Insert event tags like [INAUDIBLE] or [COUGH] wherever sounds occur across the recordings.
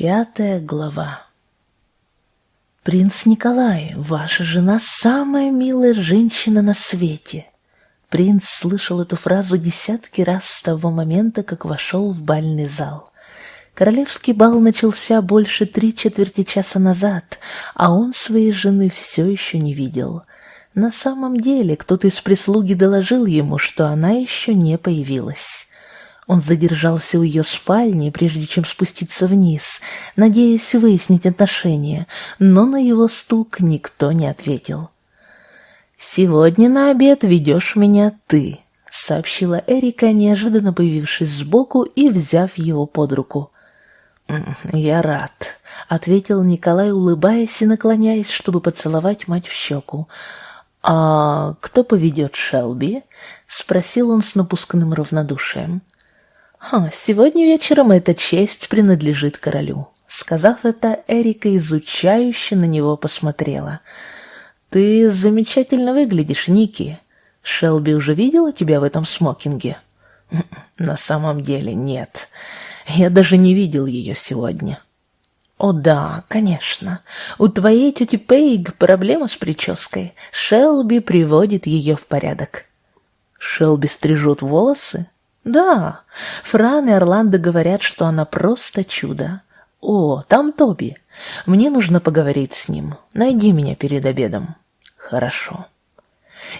Пятая глава «Принц Николай, ваша жена самая милая женщина на свете!» Принц слышал эту фразу десятки раз с того момента, как вошел в бальный зал. Королевский бал начался больше три четверти часа назад, а он своей жены все еще не видел. На самом деле кто-то из прислуги доложил ему, что она еще не появилась. Он задержался у ее спальни, прежде чем спуститься вниз, надеясь выяснить отношения, но на его стук никто не ответил. «Сегодня на обед ведешь меня ты», — сообщила Эрика, неожиданно появившись сбоку и взяв его под руку. «Я рад», — ответил Николай, улыбаясь и наклоняясь, чтобы поцеловать мать в щеку. «А кто поведет Шелби?» — спросил он с напускным равнодушием. «Ха, сегодня вечером эта честь принадлежит королю». Сказав это, Эрика изучающе на него посмотрела. «Ты замечательно выглядишь, Ники. Шелби уже видела тебя в этом смокинге?» «На самом деле нет. Я даже не видел ее сегодня». «О да, конечно. У твоей тети Пейг проблема с прической. Шелби приводит ее в порядок». «Шелби стрижет волосы?» Да, Фран и Орландо говорят, что она просто чудо. О, там Тоби. Мне нужно поговорить с ним. Найди меня перед обедом. Хорошо.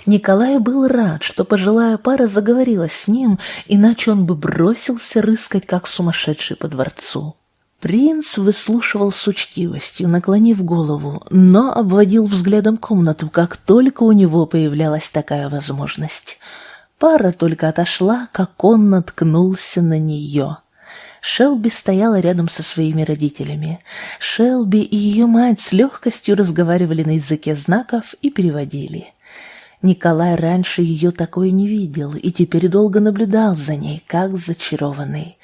Николай был рад, что пожилая пара заговорила с ним, иначе он бы бросился рыскать, как сумасшедший по дворцу. Принц выслушивал с учтивостью, наклонив голову, но обводил взглядом комнату, как только у него появлялась такая возможность — Пара только отошла, как он наткнулся на нее. Шелби стояла рядом со своими родителями. Шелби и ее мать с легкостью разговаривали на языке знаков и переводили. Николай раньше ее такое не видел и теперь долго наблюдал за ней, как зачарованный.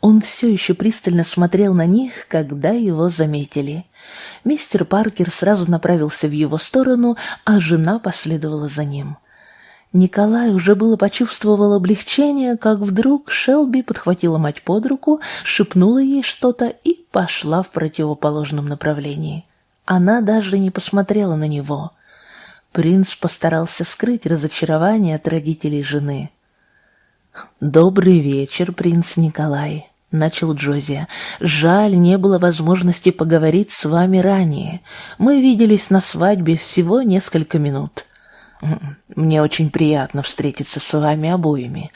Он все еще пристально смотрел на них, когда его заметили. Мистер Паркер сразу направился в его сторону, а жена последовала за ним. — Николай уже было почувствовал облегчение, как вдруг Шелби подхватила мать под руку, шепнула ей что-то и пошла в противоположном направлении. Она даже не посмотрела на него. Принц постарался скрыть разочарование от родителей жены. «Добрый вечер, принц Николай», — начал Джозия. «Жаль, не было возможности поговорить с вами ранее. Мы виделись на свадьбе всего несколько минут». Мне очень приятно встретиться с вами обоими.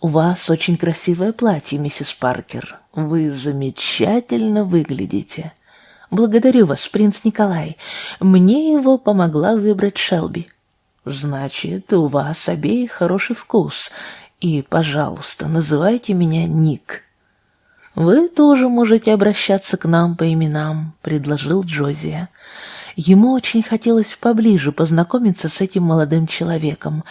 У вас очень красивое платье, миссис Паркер. Вы замечательно выглядите. Благодарю вас, принц Николай. Мне его помогла выбрать Шелби. Значит, у вас обеих хороший вкус. И, пожалуйста, называйте меня Ник. Вы тоже можете обращаться к нам по именам, предложил Джозия. Ему очень хотелось поближе познакомиться с этим молодым человеком.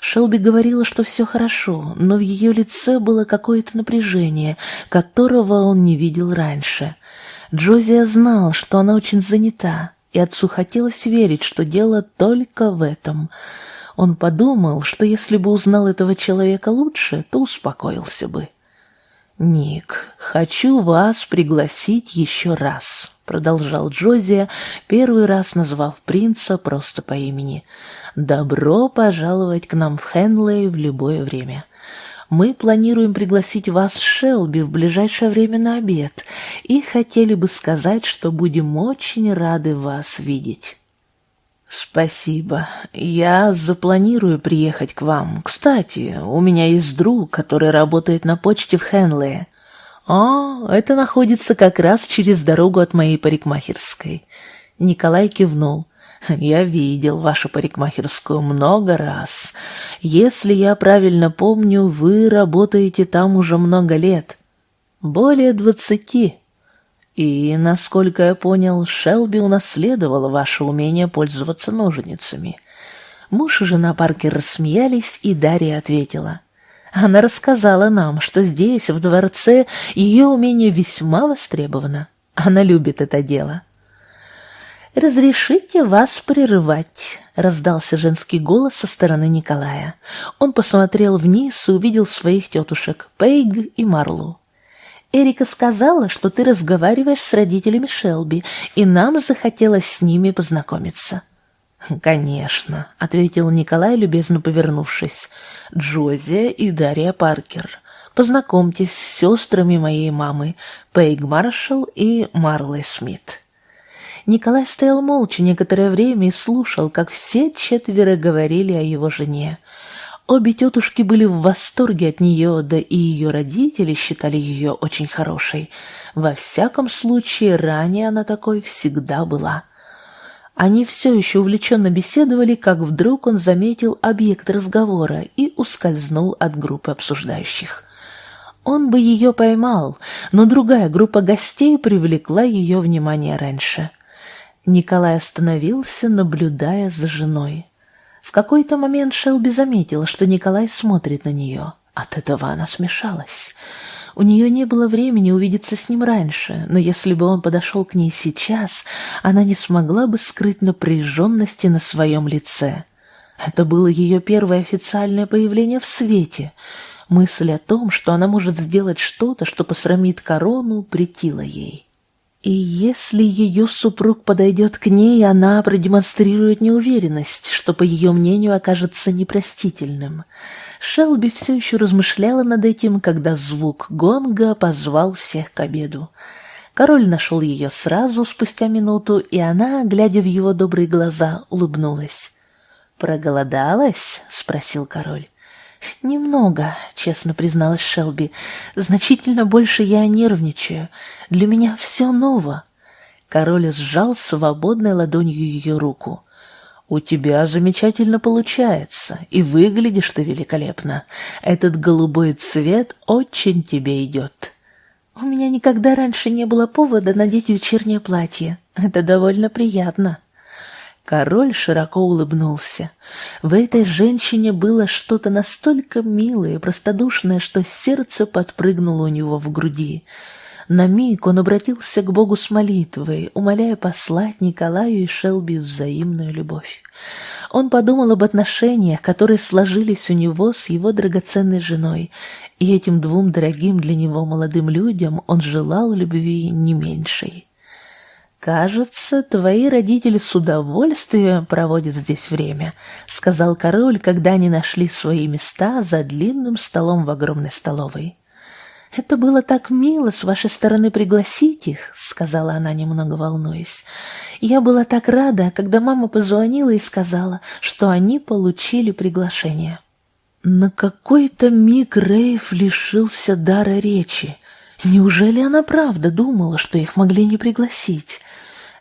Шелби говорила, что все хорошо, но в ее лице было какое-то напряжение, которого он не видел раньше. Джозия знал, что она очень занята, и отцу хотелось верить, что дело только в этом. Он подумал, что если бы узнал этого человека лучше, то успокоился бы. «Ник, хочу вас пригласить еще раз», — продолжал Джозия, первый раз назвав принца просто по имени. «Добро пожаловать к нам в Хенлей в любое время. Мы планируем пригласить вас, Шелби, в ближайшее время на обед и хотели бы сказать, что будем очень рады вас видеть». «Спасибо. Я запланирую приехать к вам. Кстати, у меня есть друг, который работает на почте в Хенлее. «А, это находится как раз через дорогу от моей парикмахерской». Николай кивнул. «Я видел вашу парикмахерскую много раз. Если я правильно помню, вы работаете там уже много лет. Более двадцати. И, насколько я понял, Шелби унаследовала ваше умение пользоваться ножницами. Муж и жена Паркер рассмеялись, и Дарья ответила. Она рассказала нам, что здесь, в дворце, ее умение весьма востребовано. Она любит это дело. «Разрешите вас прерывать», — раздался женский голос со стороны Николая. Он посмотрел вниз и увидел своих тетушек, Пейг и Марлу. Эрика сказала, что ты разговариваешь с родителями Шелби, и нам захотелось с ними познакомиться». «Конечно», — ответил Николай, любезно повернувшись. «Джози и Дарья Паркер. Познакомьтесь с сестрами моей мамы, Пейг Маршалл и Марлой Смит». Николай стоял молча некоторое время и слушал, как все четверо говорили о его жене. Обе тетушки были в восторге от нее, да и ее родители считали ее очень хорошей. Во всяком случае, ранее она такой всегда была. Они все еще увлеченно беседовали, как вдруг он заметил объект разговора и ускользнул от группы обсуждающих. Он бы ее поймал, но другая группа гостей привлекла ее внимание раньше. Николай остановился, наблюдая за женой. В какой-то момент Шелби заметила, что Николай смотрит на нее. От этого она смешалась. У нее не было времени увидеться с ним раньше, но если бы он подошел к ней сейчас, она не смогла бы скрыть напряженности на своем лице. Это было ее первое официальное появление в свете. Мысль о том, что она может сделать что-то, что посрамит корону, претила ей. И если ее супруг подойдет к ней, она продемонстрирует неуверенность, что, по ее мнению, окажется непростительным. Шелби все еще размышляла над этим, когда звук гонга позвал всех к обеду. Король нашел ее сразу, спустя минуту, и она, глядя в его добрые глаза, улыбнулась. «Проголодалась?» — спросил король. «Немного», — честно призналась Шелби. «Значительно больше я нервничаю. Для меня все ново». Король сжал свободной ладонью ее руку. «У тебя замечательно получается, и выглядишь ты великолепно. Этот голубой цвет очень тебе идет». «У меня никогда раньше не было повода надеть вечернее платье. Это довольно приятно». Король широко улыбнулся. В этой женщине было что-то настолько милое и простодушное, что сердце подпрыгнуло у него в груди. На миг он обратился к Богу с молитвой, умоляя послать Николаю и Шелби взаимную любовь. Он подумал об отношениях, которые сложились у него с его драгоценной женой, и этим двум дорогим для него молодым людям он желал любви не меньшей. «Кажется, твои родители с удовольствием проводят здесь время», — сказал король, когда они нашли свои места за длинным столом в огромной столовой. «Это было так мило с вашей стороны пригласить их», — сказала она, немного волнуясь. «Я была так рада, когда мама позвонила и сказала, что они получили приглашение». На какой-то миг Рейв лишился дара речи. Неужели она правда думала, что их могли не пригласить?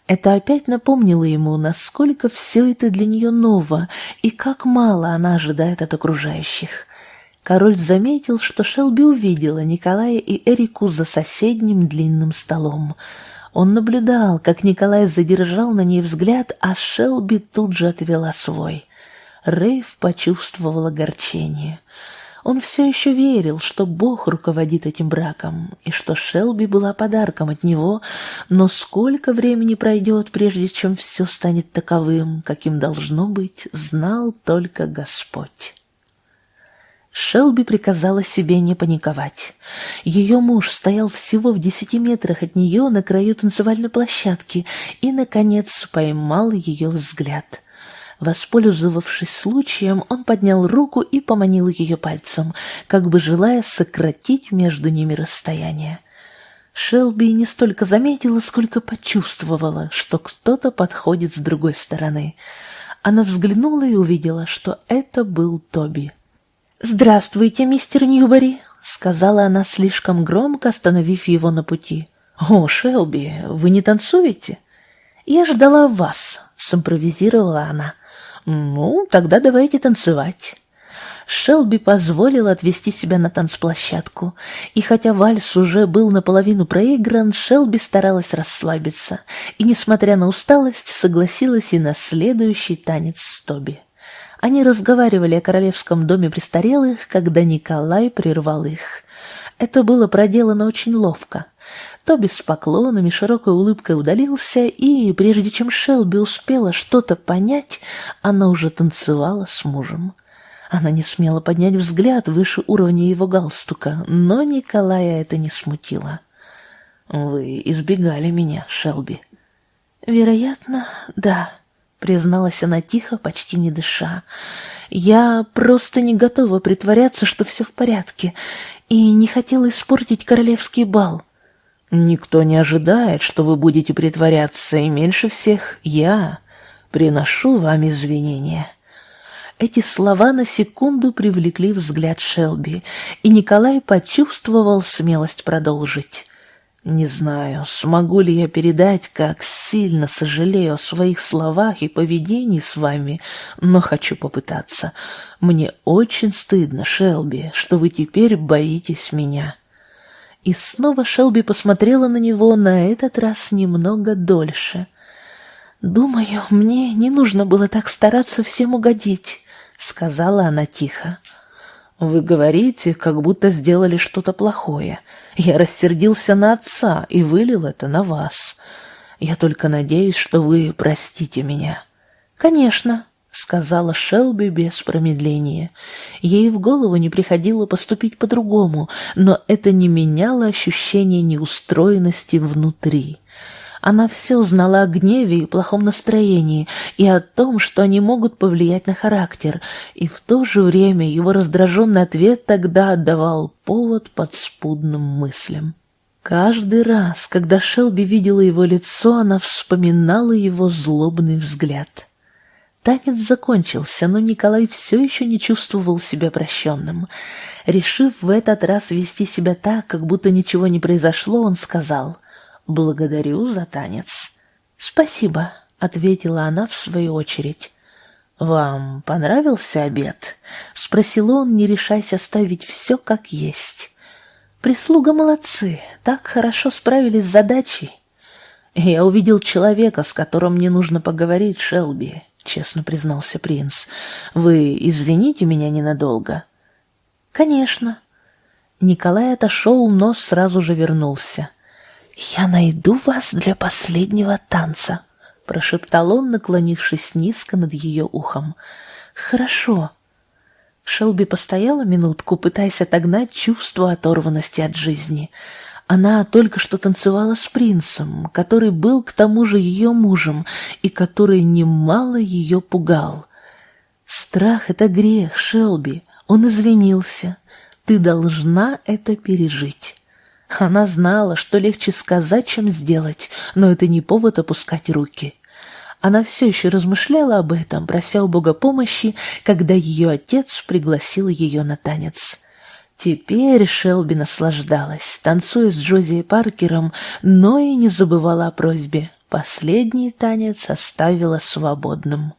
Это опять напомнило ему, насколько все это для нее ново и как мало она ожидает от окружающих. Король заметил, что Шелби увидела Николая и Эрику за соседним длинным столом. Он наблюдал, как Николай задержал на ней взгляд, а Шелби тут же отвела свой. Рейв почувствовал огорчение. Он все еще верил, что Бог руководит этим браком, и что Шелби была подарком от него, но сколько времени пройдет, прежде чем все станет таковым, каким должно быть, знал только Господь. Шелби приказала себе не паниковать. Ее муж стоял всего в десяти метрах от нее на краю танцевальной площадки и, наконец, поймал ее взгляд. Воспользовавшись случаем, он поднял руку и поманил ее пальцем, как бы желая сократить между ними расстояние. Шелби не столько заметила, сколько почувствовала, что кто-то подходит с другой стороны. Она взглянула и увидела, что это был Тоби. «Здравствуйте, мистер Ньюбери», — сказала она слишком громко, остановив его на пути. «О, Шелби, вы не танцуете?» «Я ждала вас», — симпровизировала она. «Ну, тогда давайте танцевать». Шелби позволил отвести себя на танцплощадку, и хотя вальс уже был наполовину проигран, Шелби старалась расслабиться, и, несмотря на усталость, согласилась и на следующий танец с Тоби. Они разговаривали о королевском доме престарелых, когда Николай прервал их. Это было проделано очень ловко. Тоби с поклонами, широкой улыбкой удалился, и, прежде чем Шелби успела что-то понять, она уже танцевала с мужем. Она не смела поднять взгляд выше уровня его галстука, но Николая это не смутило. Вы избегали меня, Шелби. Вероятно, да, призналась она тихо, почти не дыша. Я просто не готова притворяться, что все в порядке, и не хотела испортить королевский бал. Никто не ожидает, что вы будете притворяться, и меньше всех я приношу вам извинения. Эти слова на секунду привлекли взгляд Шелби, и Николай почувствовал смелость продолжить. Не знаю, смогу ли я передать, как сильно сожалею о своих словах и поведении с вами, но хочу попытаться. Мне очень стыдно, Шелби, что вы теперь боитесь меня. И снова Шелби посмотрела на него на этот раз немного дольше. «Думаю, мне не нужно было так стараться всем угодить», — сказала она тихо. «Вы говорите, как будто сделали что-то плохое. Я рассердился на отца и вылил это на вас. Я только надеюсь, что вы простите меня». «Конечно», — сказала Шелби без промедления. Ей в голову не приходило поступить по-другому, но это не меняло ощущение неустроенности внутри. Она все знала о гневе и плохом настроении, и о том, что они могут повлиять на характер, и в то же время его раздраженный ответ тогда отдавал повод подспудным мыслям. Каждый раз, когда Шелби видела его лицо, она вспоминала его злобный взгляд. Танец закончился, но Николай все еще не чувствовал себя прощенным. Решив в этот раз вести себя так, как будто ничего не произошло, он сказал «Благодарю за танец». «Спасибо», — ответила она в свою очередь. «Вам понравился обед?» — спросил он, не решаясь оставить все как есть. «Прислуга молодцы, так хорошо справились с задачей». «Я увидел человека, с которым мне нужно поговорить, Шелби», — честно признался принц. «Вы извините меня ненадолго?» «Конечно». Николай отошел, но сразу же вернулся. «Я найду вас для последнего танца», — прошептал он, наклонившись низко над ее ухом. «Хорошо». Шелби постояла минутку, пытаясь отогнать чувство оторванности от жизни. Она только что танцевала с принцем, который был к тому же ее мужем и который немало ее пугал. «Страх — это грех, Шелби. Он извинился. Ты должна это пережить». Она знала, что легче сказать, чем сделать, но это не повод опускать руки. Она все еще размышляла об этом, прося у Бога помощи, когда ее отец пригласил ее на танец. Теперь Шелби наслаждалась, танцуя с Джози Паркером, но и не забывала о просьбе. Последний танец оставила свободным.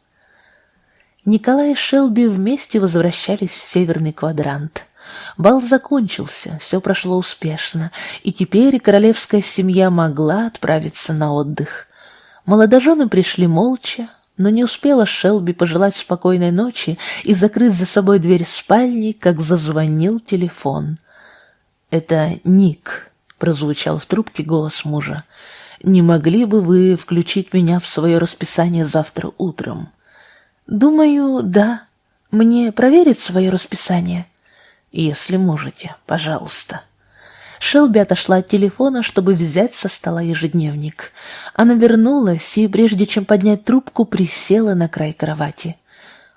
Николай и Шелби вместе возвращались в северный квадрант. Бал закончился, все прошло успешно, и теперь королевская семья могла отправиться на отдых. Молодожены пришли молча, но не успела Шелби пожелать спокойной ночи и закрыть за собой дверь спальни, как зазвонил телефон. «Это Ник», — прозвучал в трубке голос мужа. «Не могли бы вы включить меня в свое расписание завтра утром?» «Думаю, да. Мне проверить свое расписание?» Если можете, пожалуйста». Шелби отошла от телефона, чтобы взять со стола ежедневник. Она вернулась и, прежде чем поднять трубку, присела на край кровати.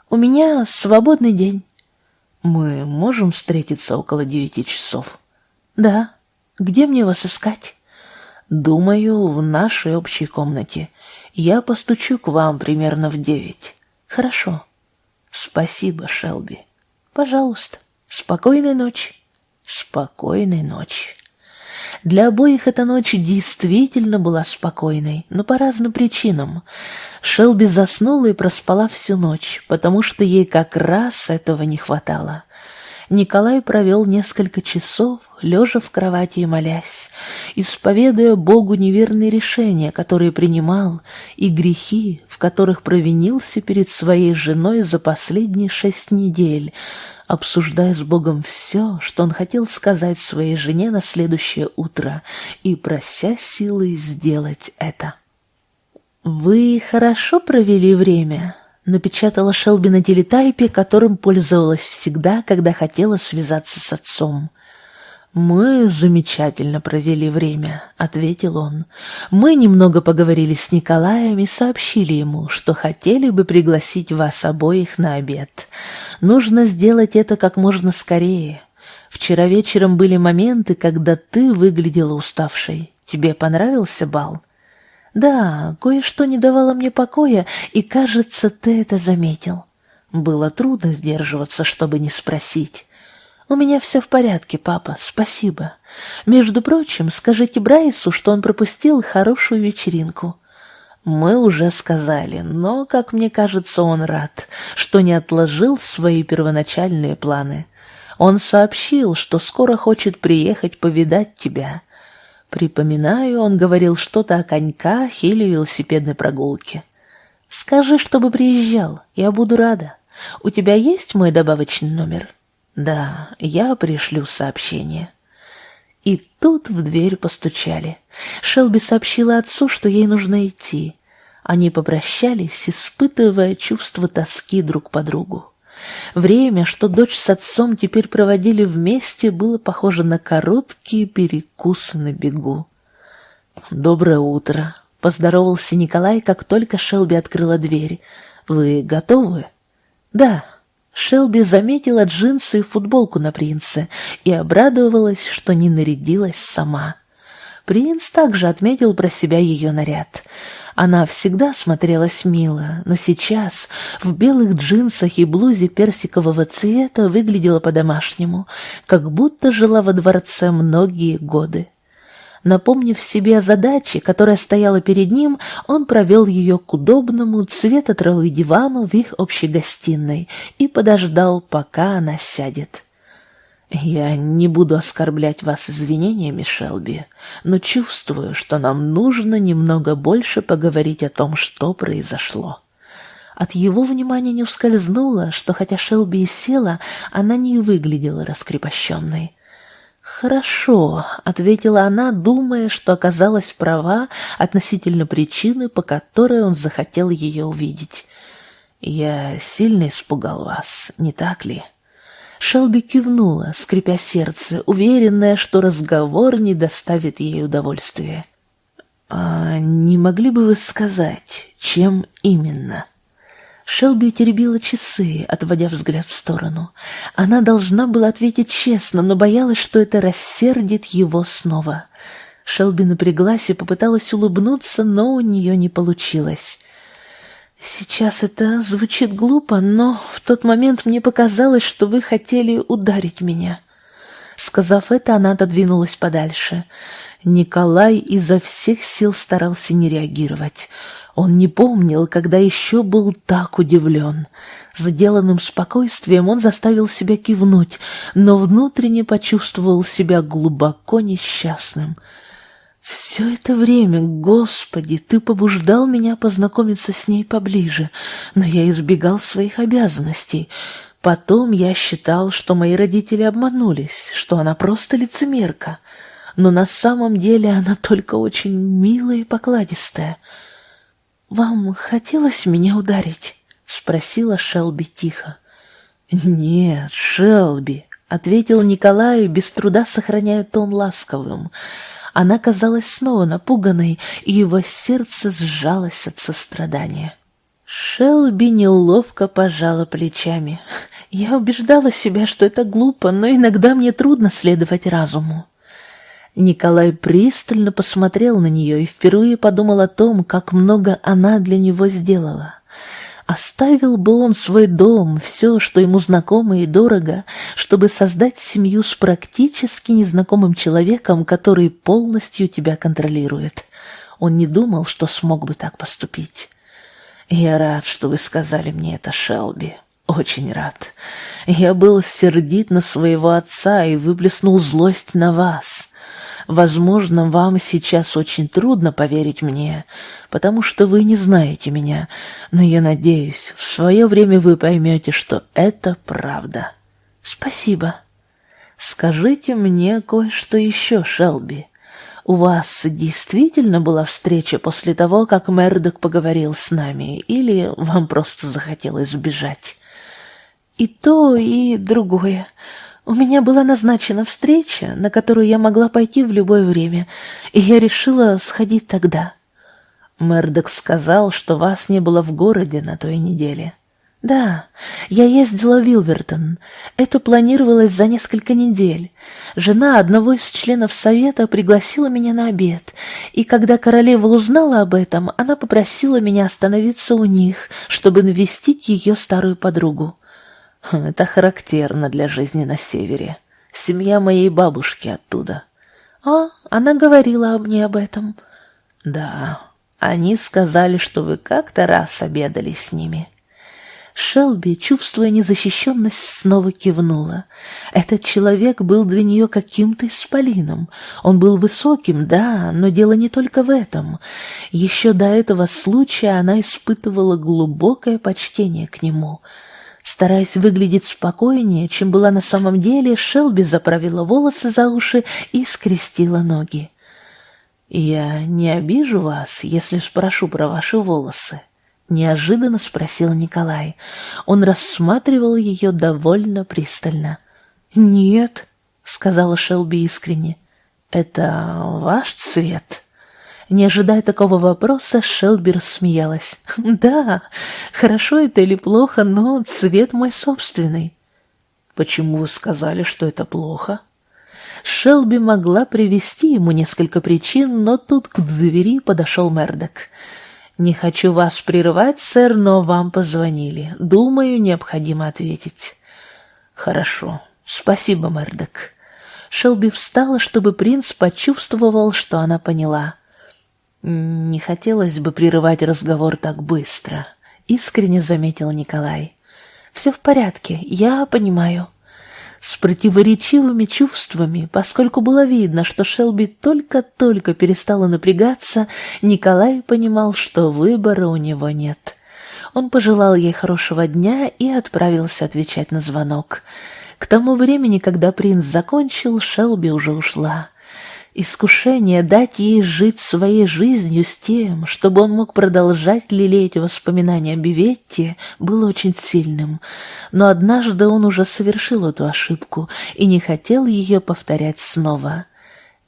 «У меня свободный день». «Мы можем встретиться около девяти часов?» «Да. Где мне вас искать?» «Думаю, в нашей общей комнате. Я постучу к вам примерно в девять». «Хорошо». «Спасибо, Шелби». «Пожалуйста». Спокойной ночи. Спокойной ночи. Для обоих эта ночь действительно была спокойной, но по разным причинам. Шелби заснула и проспала всю ночь, потому что ей как раз этого не хватало. Николай провел несколько часов, лежа в кровати и молясь, исповедуя Богу неверные решения, которые принимал, и грехи, в которых провинился перед своей женой за последние шесть недель, обсуждая с Богом все, что он хотел сказать своей жене на следующее утро, и прося силы сделать это. «Вы хорошо провели время?» — напечатала Шелби на телетайпе, которым пользовалась всегда, когда хотела связаться с отцом. «Мы замечательно провели время», — ответил он. «Мы немного поговорили с Николаем и сообщили ему, что хотели бы пригласить вас обоих на обед. Нужно сделать это как можно скорее. Вчера вечером были моменты, когда ты выглядела уставшей. Тебе понравился бал?» «Да, кое-что не давало мне покоя, и, кажется, ты это заметил». Было трудно сдерживаться, чтобы не спросить. «У меня все в порядке, папа, спасибо. Между прочим, скажите Брайсу, что он пропустил хорошую вечеринку». Мы уже сказали, но, как мне кажется, он рад, что не отложил свои первоначальные планы. Он сообщил, что скоро хочет приехать повидать тебя. Припоминаю, он говорил что-то о коньках или велосипедной прогулке. Скажи, чтобы приезжал, я буду рада. У тебя есть мой добавочный номер?» Да, я пришлю сообщение. И тут в дверь постучали. Шелби сообщила отцу, что ей нужно идти. Они попрощались, испытывая чувство тоски друг по другу. Время, что дочь с отцом теперь проводили вместе, было похоже на короткие перекусы на бегу. «Доброе утро», — поздоровался Николай, как только Шелби открыла дверь. «Вы готовы?» «Да», Шелби заметила джинсы и футболку на принце и обрадовалась, что не нарядилась сама. Принц также отметил про себя ее наряд. Она всегда смотрелась мило, но сейчас в белых джинсах и блузе персикового цвета выглядела по-домашнему, как будто жила во дворце многие годы. Напомнив себе о задаче, которая стояла перед ним, он провел ее к удобному цвета травы дивану в их общей гостиной и подождал, пока она сядет. «Я не буду оскорблять вас извинениями, Шелби, но чувствую, что нам нужно немного больше поговорить о том, что произошло». От его внимания не ускользнуло, что хотя Шелби и села, она не выглядела раскрепощенной. «Хорошо», — ответила она, думая, что оказалась права относительно причины, по которой он захотел ее увидеть. «Я сильно испугал вас, не так ли?» Шелби кивнула, скрипя сердце, уверенная, что разговор не доставит ей удовольствия. «А не могли бы вы сказать, чем именно?» Шелби теребила часы, отводя взгляд в сторону. Она должна была ответить честно, но боялась, что это рассердит его снова. Шелби напряглась и попыталась улыбнуться, но у нее не получилось. «Сейчас это звучит глупо, но в тот момент мне показалось, что вы хотели ударить меня». Сказав это, она отодвинулась подальше. Николай изо всех сил старался не реагировать. Он не помнил, когда еще был так удивлен. Сделанным спокойствием он заставил себя кивнуть, но внутренне почувствовал себя глубоко несчастным. «Все это время, Господи, ты побуждал меня познакомиться с ней поближе, но я избегал своих обязанностей». Потом я считал, что мои родители обманулись, что она просто лицемерка. Но на самом деле она только очень милая и покладистая. «Вам хотелось меня ударить?» — спросила Шелби тихо. «Нет, Шелби», — ответил Николай, без труда сохраняя тон ласковым. Она казалась снова напуганной, и его сердце сжалось от сострадания. Шелби неловко пожала плечами. «Я убеждала себя, что это глупо, но иногда мне трудно следовать разуму. Николай пристально посмотрел на нее и впервые подумал о том, как много она для него сделала. Оставил бы он свой дом, все, что ему знакомо и дорого, чтобы создать семью с практически незнакомым человеком, который полностью тебя контролирует. Он не думал, что смог бы так поступить. «Я рад, что вы сказали мне это, Шелби. Очень рад. Я был сердит на своего отца и выплеснул злость на вас». Возможно, вам сейчас очень трудно поверить мне, потому что вы не знаете меня, но я надеюсь, в свое время вы поймете, что это правда. Спасибо. Скажите мне кое-что еще, Шелби. У вас действительно была встреча после того, как Мердок поговорил с нами, или вам просто захотелось сбежать? И то, и другое. У меня была назначена встреча, на которую я могла пойти в любое время, и я решила сходить тогда. Мердок сказал, что вас не было в городе на той неделе. Да, я ездила в Вилвертон. Это планировалось за несколько недель. Жена одного из членов совета пригласила меня на обед, и когда королева узнала об этом, она попросила меня остановиться у них, чтобы навестить ее старую подругу. [LAUGHS] Это характерно для жизни на севере. Семья моей бабушки оттуда. А, она говорила мне об этом. Да, они сказали, что вы как-то раз обедали с ними. Шелби, чувствуя незащищенность, снова кивнула. Этот человек был для нее каким-то исполином. Он был высоким, да, но дело не только в этом. Еще до этого случая она испытывала глубокое почтение к нему. Стараясь выглядеть спокойнее, чем была на самом деле, Шелби заправила волосы за уши и скрестила ноги. «Я не обижу вас, если спрошу про ваши волосы?» Неожиданно спросил Николай. Он рассматривал ее довольно пристально. «Нет», — сказала Шелби искренне. «Это ваш цвет?» Не ожидая такого вопроса, Шелби рассмеялась. [LAUGHS] «Да, хорошо это или плохо, но цвет мой собственный». «Почему вы сказали, что это плохо?» Шелби могла привести ему несколько причин, но тут к двери подошел Мердок. «Не хочу вас прерывать, сэр, но вам позвонили. Думаю, необходимо ответить». «Хорошо. Спасибо, Мердок». Шелби встала, чтобы принц почувствовал, что она поняла. «Не хотелось бы прерывать разговор так быстро», — искренне заметил Николай. «Все в порядке, я понимаю» с противоречивыми чувствами, поскольку было видно, что Шелби только-только перестала напрягаться, Николай понимал, что выбора у него нет. Он пожелал ей хорошего дня и отправился отвечать на звонок. К тому времени, когда принц закончил, Шелби уже ушла. Искушение дать ей жить своей жизнью с тем, чтобы он мог продолжать лелеять воспоминания о Биветте, было очень сильным. Но однажды он уже совершил эту ошибку и не хотел ее повторять снова.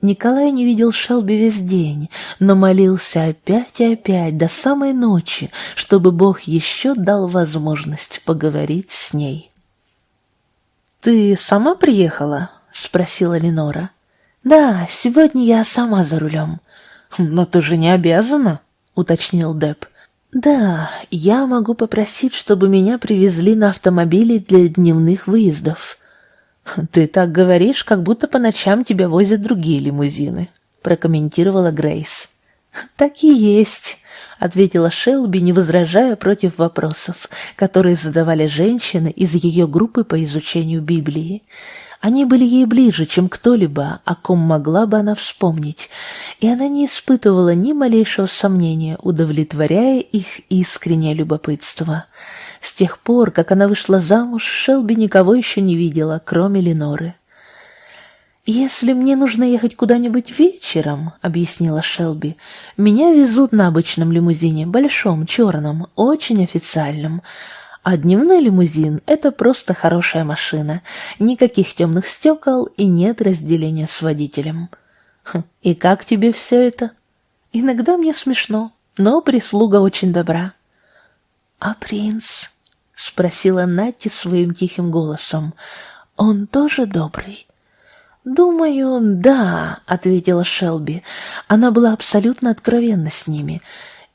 Николай не видел Шелби весь день, но молился опять и опять до самой ночи, чтобы Бог еще дал возможность поговорить с ней. «Ты сама приехала?» — спросила Ленора. «Да, сегодня я сама за рулем». «Но ты же не обязана», — уточнил Деп. «Да, я могу попросить, чтобы меня привезли на автомобиле для дневных выездов». «Ты так говоришь, как будто по ночам тебя возят другие лимузины», — прокомментировала Грейс. «Так и есть», — ответила Шелби, не возражая против вопросов, которые задавали женщины из ее группы по изучению Библии. Они были ей ближе, чем кто-либо, о ком могла бы она вспомнить, и она не испытывала ни малейшего сомнения, удовлетворяя их искреннее любопытство. С тех пор, как она вышла замуж, Шелби никого еще не видела, кроме Леноры. «Если мне нужно ехать куда-нибудь вечером», — объяснила Шелби, — «меня везут на обычном лимузине, большом, черном, очень официальном. А дневной лимузин — это просто хорошая машина. Никаких темных стекол и нет разделения с водителем. Хм, и как тебе все это? Иногда мне смешно, но прислуга очень добра. А принц? — спросила Натти своим тихим голосом. «Он тоже добрый?» «Думаю, да», — ответила Шелби. Она была абсолютно откровенна с ними —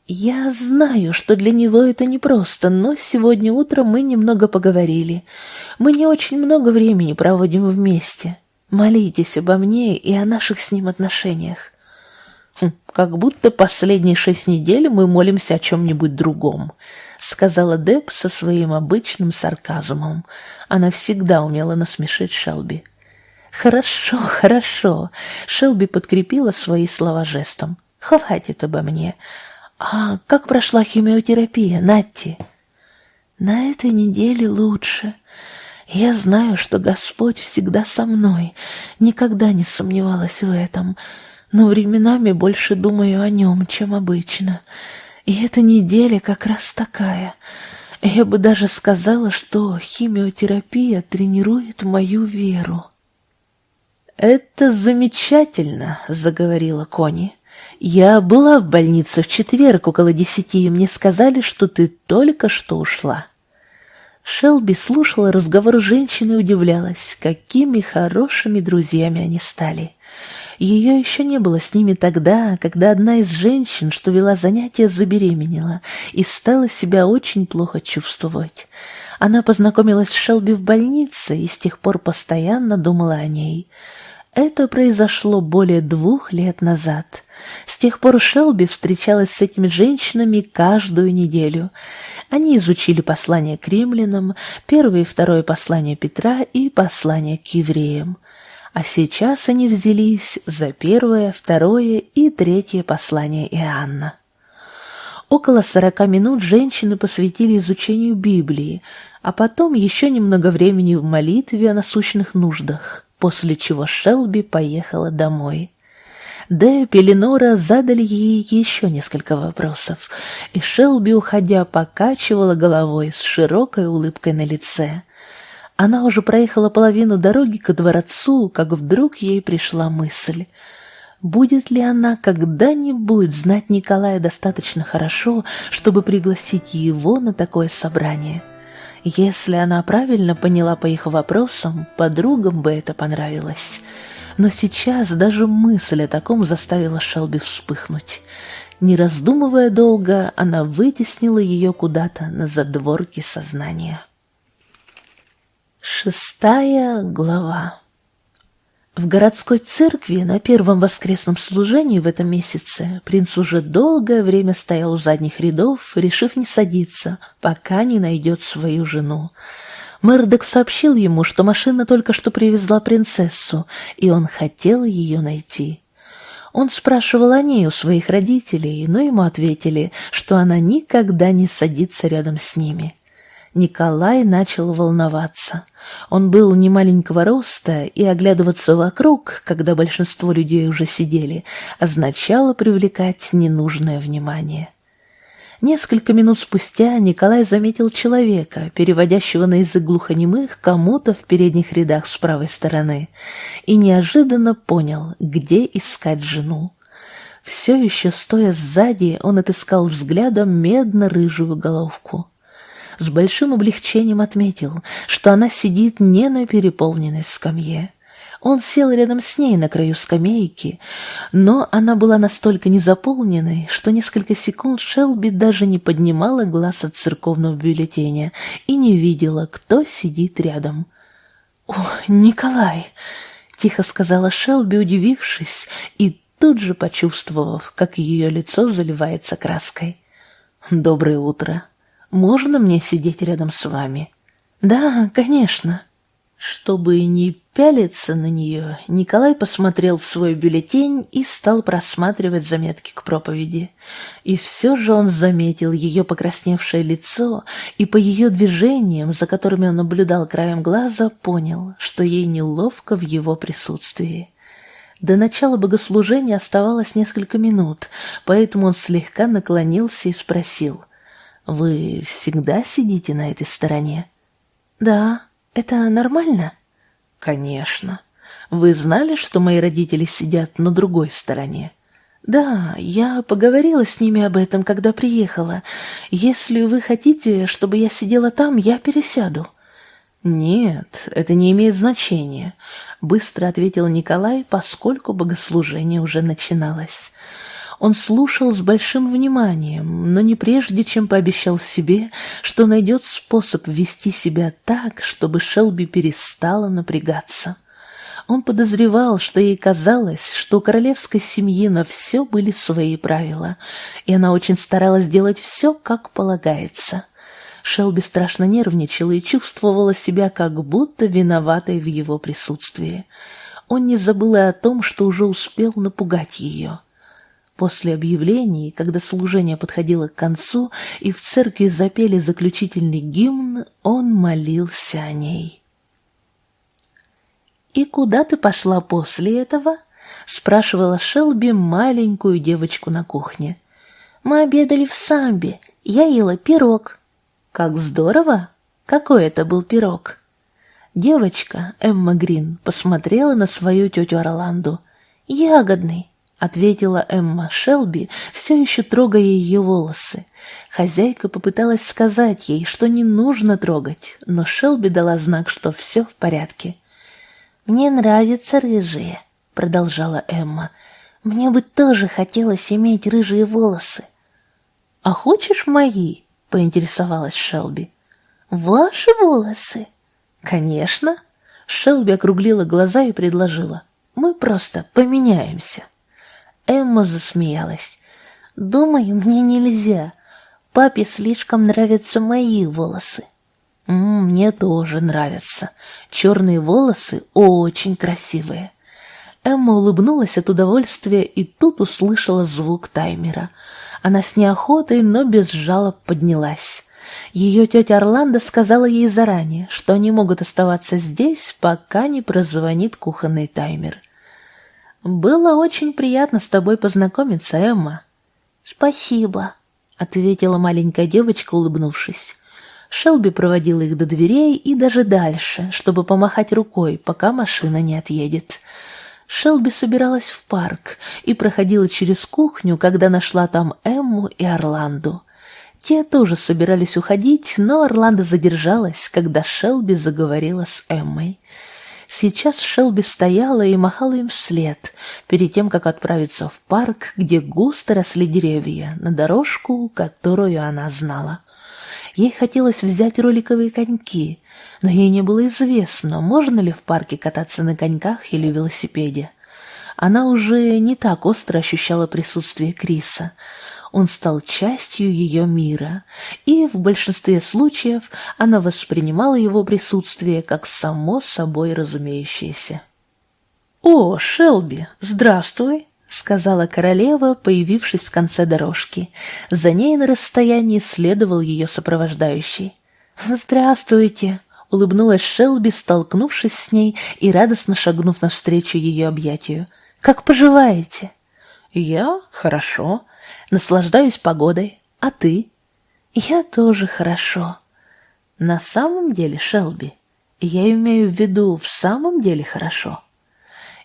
«Я знаю, что для него это непросто, но сегодня утром мы немного поговорили. Мы не очень много времени проводим вместе. Молитесь обо мне и о наших с ним отношениях». Хм, «Как будто последние шесть недель мы молимся о чем-нибудь другом», — сказала Деб со своим обычным сарказмом. Она всегда умела насмешить Шелби. «Хорошо, хорошо», — Шелби подкрепила свои слова жестом. «Хватит обо мне. «А как прошла химиотерапия, Натти?» «На этой неделе лучше. Я знаю, что Господь всегда со мной, никогда не сомневалась в этом, но временами больше думаю о нем, чем обычно. И эта неделя как раз такая. Я бы даже сказала, что химиотерапия тренирует мою веру. «Это замечательно», — заговорила Кони. «Я была в больнице в четверг около десяти, и мне сказали, что ты только что ушла». Шелби слушала разговор женщины и удивлялась, какими хорошими друзьями они стали. Ее еще не было с ними тогда, когда одна из женщин, что вела занятия, забеременела и стала себя очень плохо чувствовать. Она познакомилась с Шелби в больнице и с тех пор постоянно думала о ней. Это произошло более двух лет назад. С тех пор Шелби встречалась с этими женщинами каждую неделю. Они изучили послание к римлянам, первое и второе послание Петра и послание к евреям а сейчас они взялись за первое, второе и третье послание Иоанна. Около сорока минут женщины посвятили изучению Библии, а потом еще немного времени в молитве о насущных нуждах, после чего Шелби поехала домой. Дэп и Ленора задали ей еще несколько вопросов, и Шелби, уходя, покачивала головой с широкой улыбкой на лице – она уже проехала половину дороги к дворцу, как вдруг ей пришла мысль. Будет ли она когда-нибудь знать Николая достаточно хорошо, чтобы пригласить его на такое собрание? Если она правильно поняла по их вопросам, подругам бы это понравилось. Но сейчас даже мысль о таком заставила Шелби вспыхнуть. Не раздумывая долго, она вытеснила ее куда-то на задворке сознания. Шестая глава В городской церкви на первом воскресном служении в этом месяце принц уже долгое время стоял у задних рядов, решив не садиться, пока не найдет свою жену. Мэрдок сообщил ему, что машина только что привезла принцессу, и он хотел ее найти. Он спрашивал о ней у своих родителей, но ему ответили, что она никогда не садится рядом с ними. Николай начал волноваться. Он был немаленького роста, и оглядываться вокруг, когда большинство людей уже сидели, означало привлекать ненужное внимание. Несколько минут спустя Николай заметил человека, переводящего на язык глухонемых кому-то в передних рядах с правой стороны, и неожиданно понял, где искать жену. Все еще стоя сзади, он отыскал взглядом медно-рыжую головку с большим облегчением отметил, что она сидит не на переполненной скамье. Он сел рядом с ней на краю скамейки, но она была настолько незаполненной, что несколько секунд Шелби даже не поднимала глаз от церковного бюллетеня и не видела, кто сидит рядом. «О, Николай!» — тихо сказала Шелби, удивившись, и тут же почувствовав, как ее лицо заливается краской. «Доброе утро!» Можно мне сидеть рядом с вами? Да, конечно. Чтобы не пялиться на нее, Николай посмотрел в свой бюллетень и стал просматривать заметки к проповеди. И все же он заметил ее покрасневшее лицо и по ее движениям, за которыми он наблюдал краем глаза, понял, что ей неловко в его присутствии. До начала богослужения оставалось несколько минут, поэтому он слегка наклонился и спросил — вы всегда сидите на этой стороне? Да, это нормально? Конечно. Вы знали, что мои родители сидят на другой стороне? Да, я поговорила с ними об этом, когда приехала. Если вы хотите, чтобы я сидела там, я пересяду. Нет, это не имеет значения, быстро ответил Николай, поскольку богослужение уже начиналось. Он слушал с большим вниманием, но не прежде, чем пообещал себе, что найдет способ вести себя так, чтобы Шелби перестала напрягаться. Он подозревал, что ей казалось, что у королевской семьи на все были свои правила, и она очень старалась делать все, как полагается. Шелби страшно нервничала и чувствовала себя как будто виноватой в его присутствии. Он не забыл и о том, что уже успел напугать ее. После объявлений, когда служение подходило к концу и в церкви запели заключительный гимн, он молился о ней. «И куда ты пошла после этого?» — спрашивала Шелби маленькую девочку на кухне. «Мы обедали в самбе, я ела пирог». Как здорово! Какой это был пирог? Девочка, Эмма Грин, посмотрела на свою тетю Орланду. «Ягодный», — ответила Эмма Шелби, все еще трогая ее волосы. Хозяйка попыталась сказать ей, что не нужно трогать, но Шелби дала знак, что все в порядке. «Мне нравятся рыжие», — продолжала Эмма. «Мне бы тоже хотелось иметь рыжие волосы». «А хочешь мои?» — поинтересовалась Шелби. «Ваши волосы?» «Конечно!» Шелби округлила глаза и предложила. «Мы просто поменяемся». Эмма засмеялась. «Думаю, мне нельзя. Папе слишком нравятся мои волосы». «Мне тоже нравятся. Черные волосы очень красивые». Эмма улыбнулась от удовольствия и тут услышала звук таймера. Она с неохотой, но без жалоб поднялась. Ее тетя Орландо сказала ей заранее, что они могут оставаться здесь, пока не прозвонит кухонный таймер. «Было очень приятно с тобой познакомиться, Эмма». «Спасибо», — ответила маленькая девочка, улыбнувшись. Шелби проводила их до дверей и даже дальше, чтобы помахать рукой, пока машина не отъедет. Шелби собиралась в парк и проходила через кухню, когда нашла там Эмму и Орланду. Те тоже собирались уходить, но Орландо задержалась, когда Шелби заговорила с Эммой. Сейчас Шелби стояла и махала им вслед, перед тем, как отправиться в парк, где густо росли деревья, на дорожку, которую она знала. Ей хотелось взять роликовые коньки, но ей не было известно, можно ли в парке кататься на коньках или велосипеде. Она уже не так остро ощущала присутствие Криса, он стал частью ее мира, и в большинстве случаев она воспринимала его присутствие как само собой разумеющееся. «О, Шелби, здравствуй!» — сказала королева, появившись в конце дорожки. За ней на расстоянии следовал ее сопровождающий. «Здравствуйте!» — улыбнулась Шелби, столкнувшись с ней и радостно шагнув навстречу ее объятию. «Как поживаете?» «Я? Хорошо. Наслаждаюсь погодой. А ты? Я тоже хорошо. На самом деле, Шелби, я имею в виду в самом деле хорошо.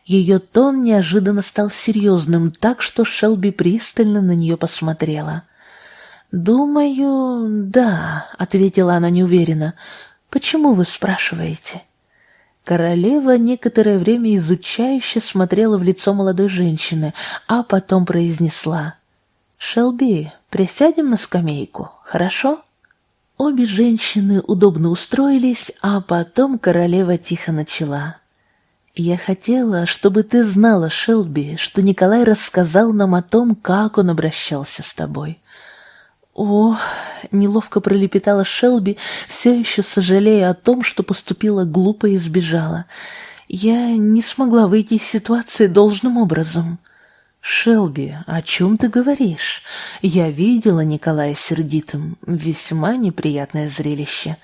Ее тон неожиданно стал серьезным, так что Шелби пристально на нее посмотрела. «Думаю, да», — ответила она неуверенно. «Почему вы спрашиваете?» Королева некоторое время изучающе смотрела в лицо молодой женщины, а потом произнесла. «Шелби, присядем на скамейку, хорошо?» Обе женщины удобно устроились, а потом королева тихо начала. «Я хотела, чтобы ты знала, Шелби, что Николай рассказал нам о том, как он обращался с тобой». «О!» — неловко пролепетала Шелби, все еще сожалея о том, что поступила глупо и сбежала. «Я не смогла выйти из ситуации должным образом». «Шелби, о чем ты говоришь? Я видела Николая сердитым. Весьма неприятное зрелище.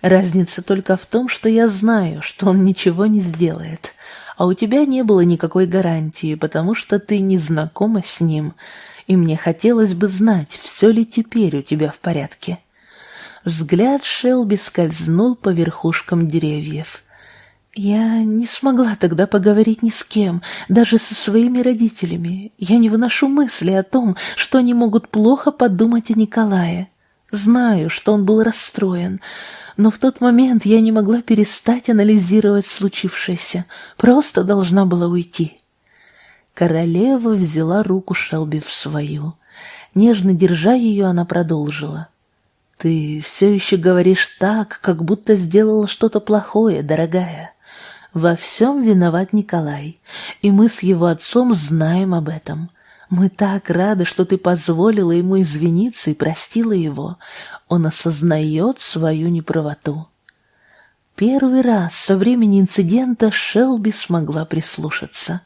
Разница только в том, что я знаю, что он ничего не сделает. А у тебя не было никакой гарантии, потому что ты не знакома с ним, и мне хотелось бы знать, все ли теперь у тебя в порядке». Взгляд Шелби скользнул по верхушкам деревьев. Я не смогла тогда поговорить ни с кем, даже со своими родителями. Я не выношу мысли о том, что они могут плохо подумать о Николае. Знаю, что он был расстроен, но в тот момент я не могла перестать анализировать случившееся, просто должна была уйти. Королева взяла руку Шелби в свою. Нежно держа ее, она продолжила. «Ты все еще говоришь так, как будто сделала что-то плохое, дорогая. Во всем виноват Николай, и мы с его отцом знаем об этом. Мы так рады, что ты позволила ему извиниться и простила его. Он осознает свою неправоту. Первый раз со времени инцидента Шелби смогла прислушаться.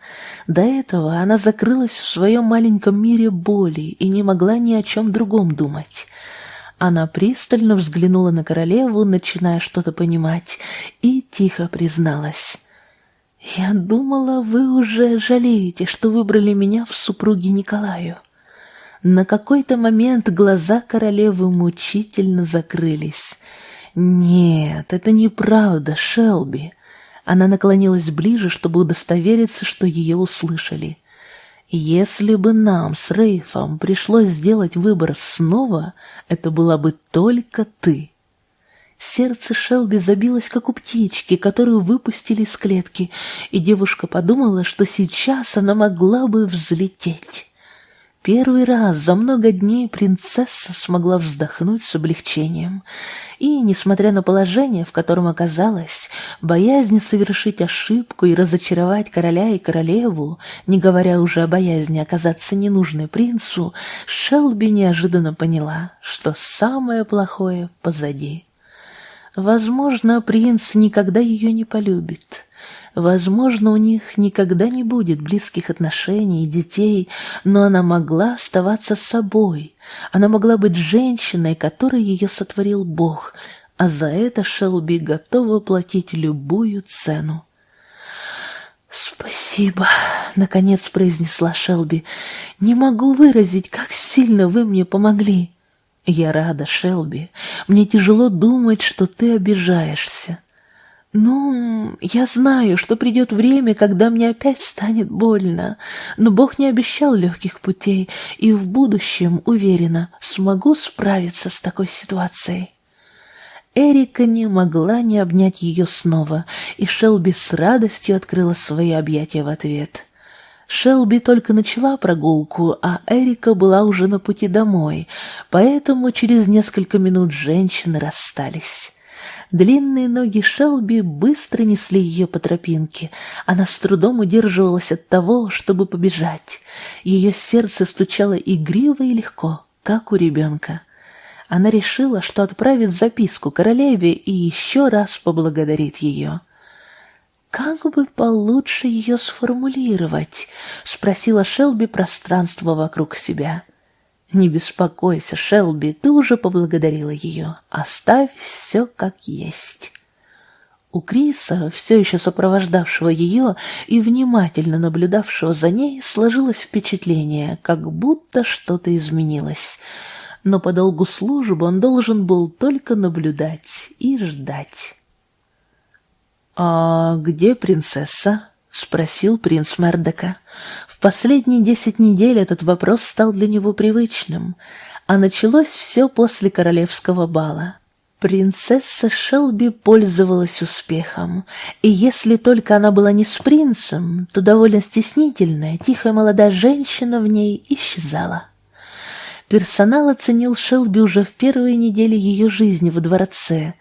До этого она закрылась в своем маленьком мире боли и не могла ни о чем другом думать. Она пристально взглянула на королеву, начиная что-то понимать, и тихо призналась. «Я думала, вы уже жалеете, что выбрали меня в супруги Николаю». На какой-то момент глаза королевы мучительно закрылись. «Нет, это неправда, Шелби». Она наклонилась ближе, чтобы удостовериться, что ее услышали. «Если бы нам с Рейфом пришлось сделать выбор снова, это была бы только ты». Сердце Шелби забилось, как у птички, которую выпустили из клетки, и девушка подумала, что сейчас она могла бы взлететь. Первый раз за много дней принцесса смогла вздохнуть с облегчением. И, несмотря на положение, в котором оказалась, боязнь совершить ошибку и разочаровать короля и королеву, не говоря уже о боязни оказаться ненужной принцу, Шелби неожиданно поняла, что самое плохое позади. Возможно, принц никогда ее не полюбит. Возможно, у них никогда не будет близких отношений и детей, но она могла оставаться собой. Она могла быть женщиной, которой ее сотворил Бог, а за это Шелби готова платить любую цену. «Спасибо», — наконец произнесла Шелби. «Не могу выразить, как сильно вы мне помогли». «Я рада, Шелби. Мне тяжело думать, что ты обижаешься». «Ну, я знаю, что придет время, когда мне опять станет больно, но Бог не обещал легких путей, и в будущем, уверена, смогу справиться с такой ситуацией». Эрика не могла не обнять ее снова, и Шелби с радостью открыла свои объятия в ответ. Шелби только начала прогулку, а Эрика была уже на пути домой, поэтому через несколько минут женщины расстались. Длинные ноги Шелби быстро несли ее по тропинке. Она с трудом удерживалась от того, чтобы побежать. Ее сердце стучало игриво и легко, как у ребенка. Она решила, что отправит записку королеве и еще раз поблагодарит ее. «Как бы получше ее сформулировать?» — спросила Шелби пространство вокруг себя. «Не беспокойся, Шелби, ты уже поблагодарила ее. Оставь все как есть». У Криса, все еще сопровождавшего ее и внимательно наблюдавшего за ней, сложилось впечатление, как будто что-то изменилось. Но по долгу службы он должен был только наблюдать и ждать. «А где принцесса?» — спросил принц Мердока. Последние десять недель этот вопрос стал для него привычным, а началось все после королевского бала. Принцесса Шелби пользовалась успехом, и если только она была не с принцем, то довольно стеснительная, тихая молодая женщина в ней исчезала. Персонал оценил Шелби уже в первые недели ее жизни во дворце,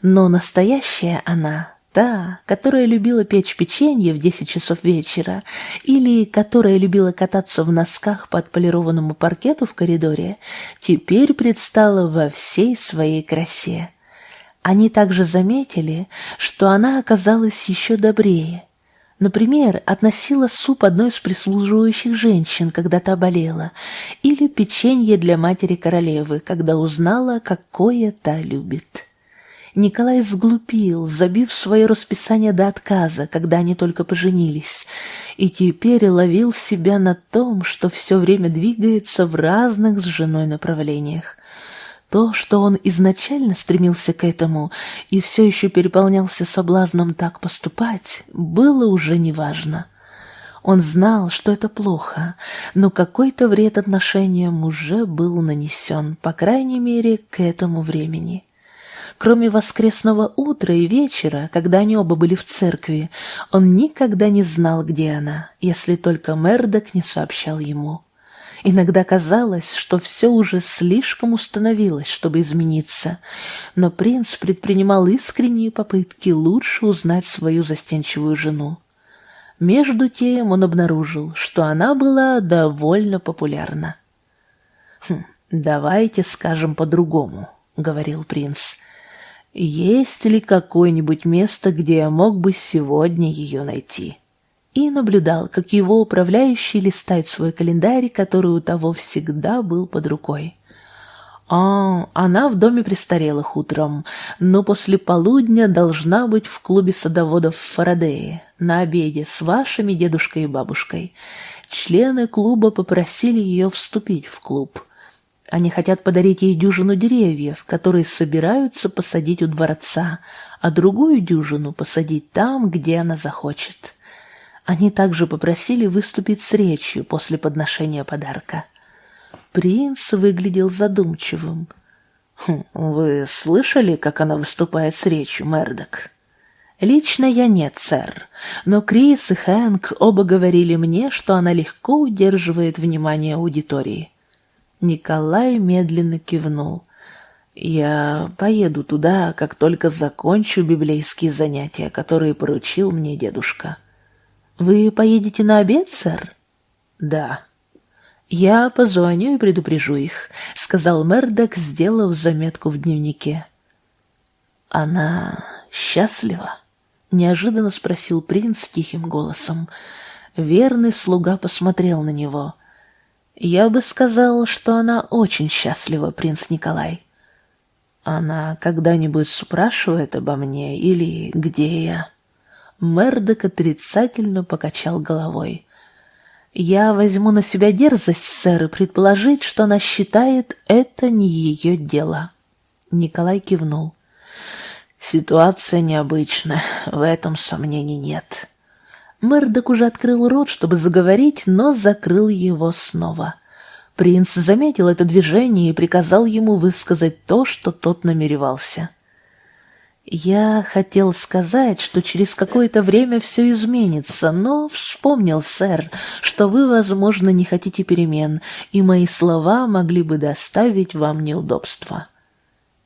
но настоящая она та, которая любила печь печенье в десять часов вечера, или которая любила кататься в носках по отполированному паркету в коридоре, теперь предстала во всей своей красе. Они также заметили, что она оказалась еще добрее. Например, относила суп одной из прислуживающих женщин, когда та болела, или печенье для матери королевы, когда узнала, какое та любит. Николай сглупил, забив свое расписание до отказа, когда они только поженились, и теперь ловил себя на том, что все время двигается в разных с женой направлениях. То, что он изначально стремился к этому и все еще переполнялся соблазном так поступать, было уже неважно. Он знал, что это плохо, но какой-то вред отношениям уже был нанесен, по крайней мере, к этому времени. Кроме воскресного утра и вечера, когда они оба были в церкви, он никогда не знал, где она, если только Мердок не сообщал ему. Иногда казалось, что все уже слишком установилось, чтобы измениться, но принц предпринимал искренние попытки лучше узнать свою застенчивую жену. Между тем он обнаружил, что она была довольно популярна. «Хм, «Давайте скажем по-другому», — говорил принц. Есть ли какое-нибудь место, где я мог бы сегодня ее найти? И наблюдал, как его управляющий листает свой календарь, который у того всегда был под рукой. А, она в доме престарелых утром, но после полудня должна быть в клубе садоводов в Фарадее, на обеде с вашими дедушкой и бабушкой. члены клуба попросили ее вступить в клуб. Они хотят подарить ей дюжину деревьев, которые собираются посадить у дворца, а другую дюжину посадить там, где она захочет. Они также попросили выступить с речью после подношения подарка. Принц выглядел задумчивым. «Хм, «Вы слышали, как она выступает с речью, Мердок?» «Лично я нет, сэр, но Крис и Хэнк оба говорили мне, что она легко удерживает внимание аудитории». Николай медленно кивнул. «Я поеду туда, как только закончу библейские занятия, которые поручил мне дедушка». «Вы поедете на обед, сэр?» «Да». «Я позвоню и предупрежу их», — сказал Мердок, сделав заметку в дневнике. «Она счастлива?» — неожиданно спросил принц тихим голосом. Верный слуга посмотрел на него. «Я бы сказал, что она очень счастлива, принц Николай». «Она когда-нибудь спрашивает обо мне или где я?» Мердок отрицательно покачал головой. «Я возьму на себя дерзость, сэр, и предположить, что она считает это не ее дело». Николай кивнул. «Ситуация необычная, в этом сомнений нет». Мердок уже открыл рот, чтобы заговорить, но закрыл его снова. Принц заметил это движение и приказал ему высказать то, что тот намеревался. Я хотел сказать, что через какое-то время все изменится, но вспомнил, сэр, что вы, возможно, не хотите перемен, и мои слова могли бы доставить вам неудобства.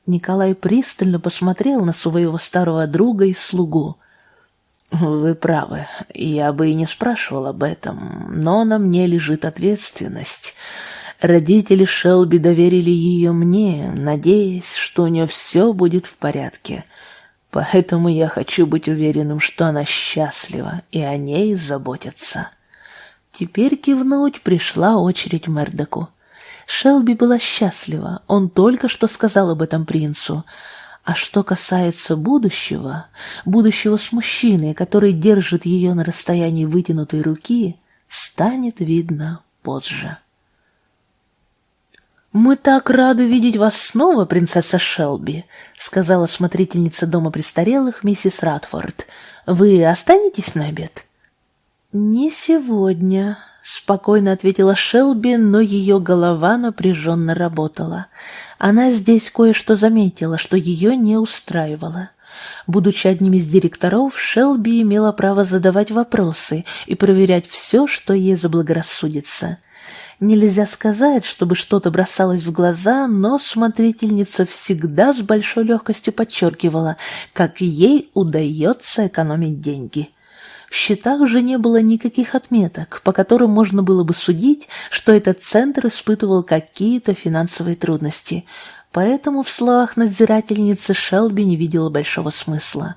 Николай пристально посмотрел на своего старого друга и слугу. «Вы правы, я бы и не спрашивал об этом, но на мне лежит ответственность». Родители Шелби доверили ее мне, надеясь, что у нее все будет в порядке. Поэтому я хочу быть уверенным, что она счастлива, и о ней заботятся. Теперь кивнуть пришла очередь Мердоку. Шелби была счастлива, он только что сказал об этом принцу. А что касается будущего, будущего с мужчиной, который держит ее на расстоянии вытянутой руки, станет видно позже. «Мы так рады видеть вас снова, принцесса Шелби», — сказала смотрительница дома престарелых миссис Радфорд. «Вы останетесь на обед?» «Не сегодня», — спокойно ответила Шелби, но ее голова напряженно работала. Она здесь кое-что заметила, что ее не устраивало. Будучи одним из директоров, Шелби имела право задавать вопросы и проверять все, что ей заблагорассудится. Нельзя сказать, чтобы что-то бросалось в глаза, но смотрительница всегда с большой легкостью подчеркивала, как ей удается экономить деньги. В счетах же не было никаких отметок, по которым можно было бы судить, что этот центр испытывал какие-то финансовые трудности, поэтому в словах надзирательницы Шелби не видела большого смысла.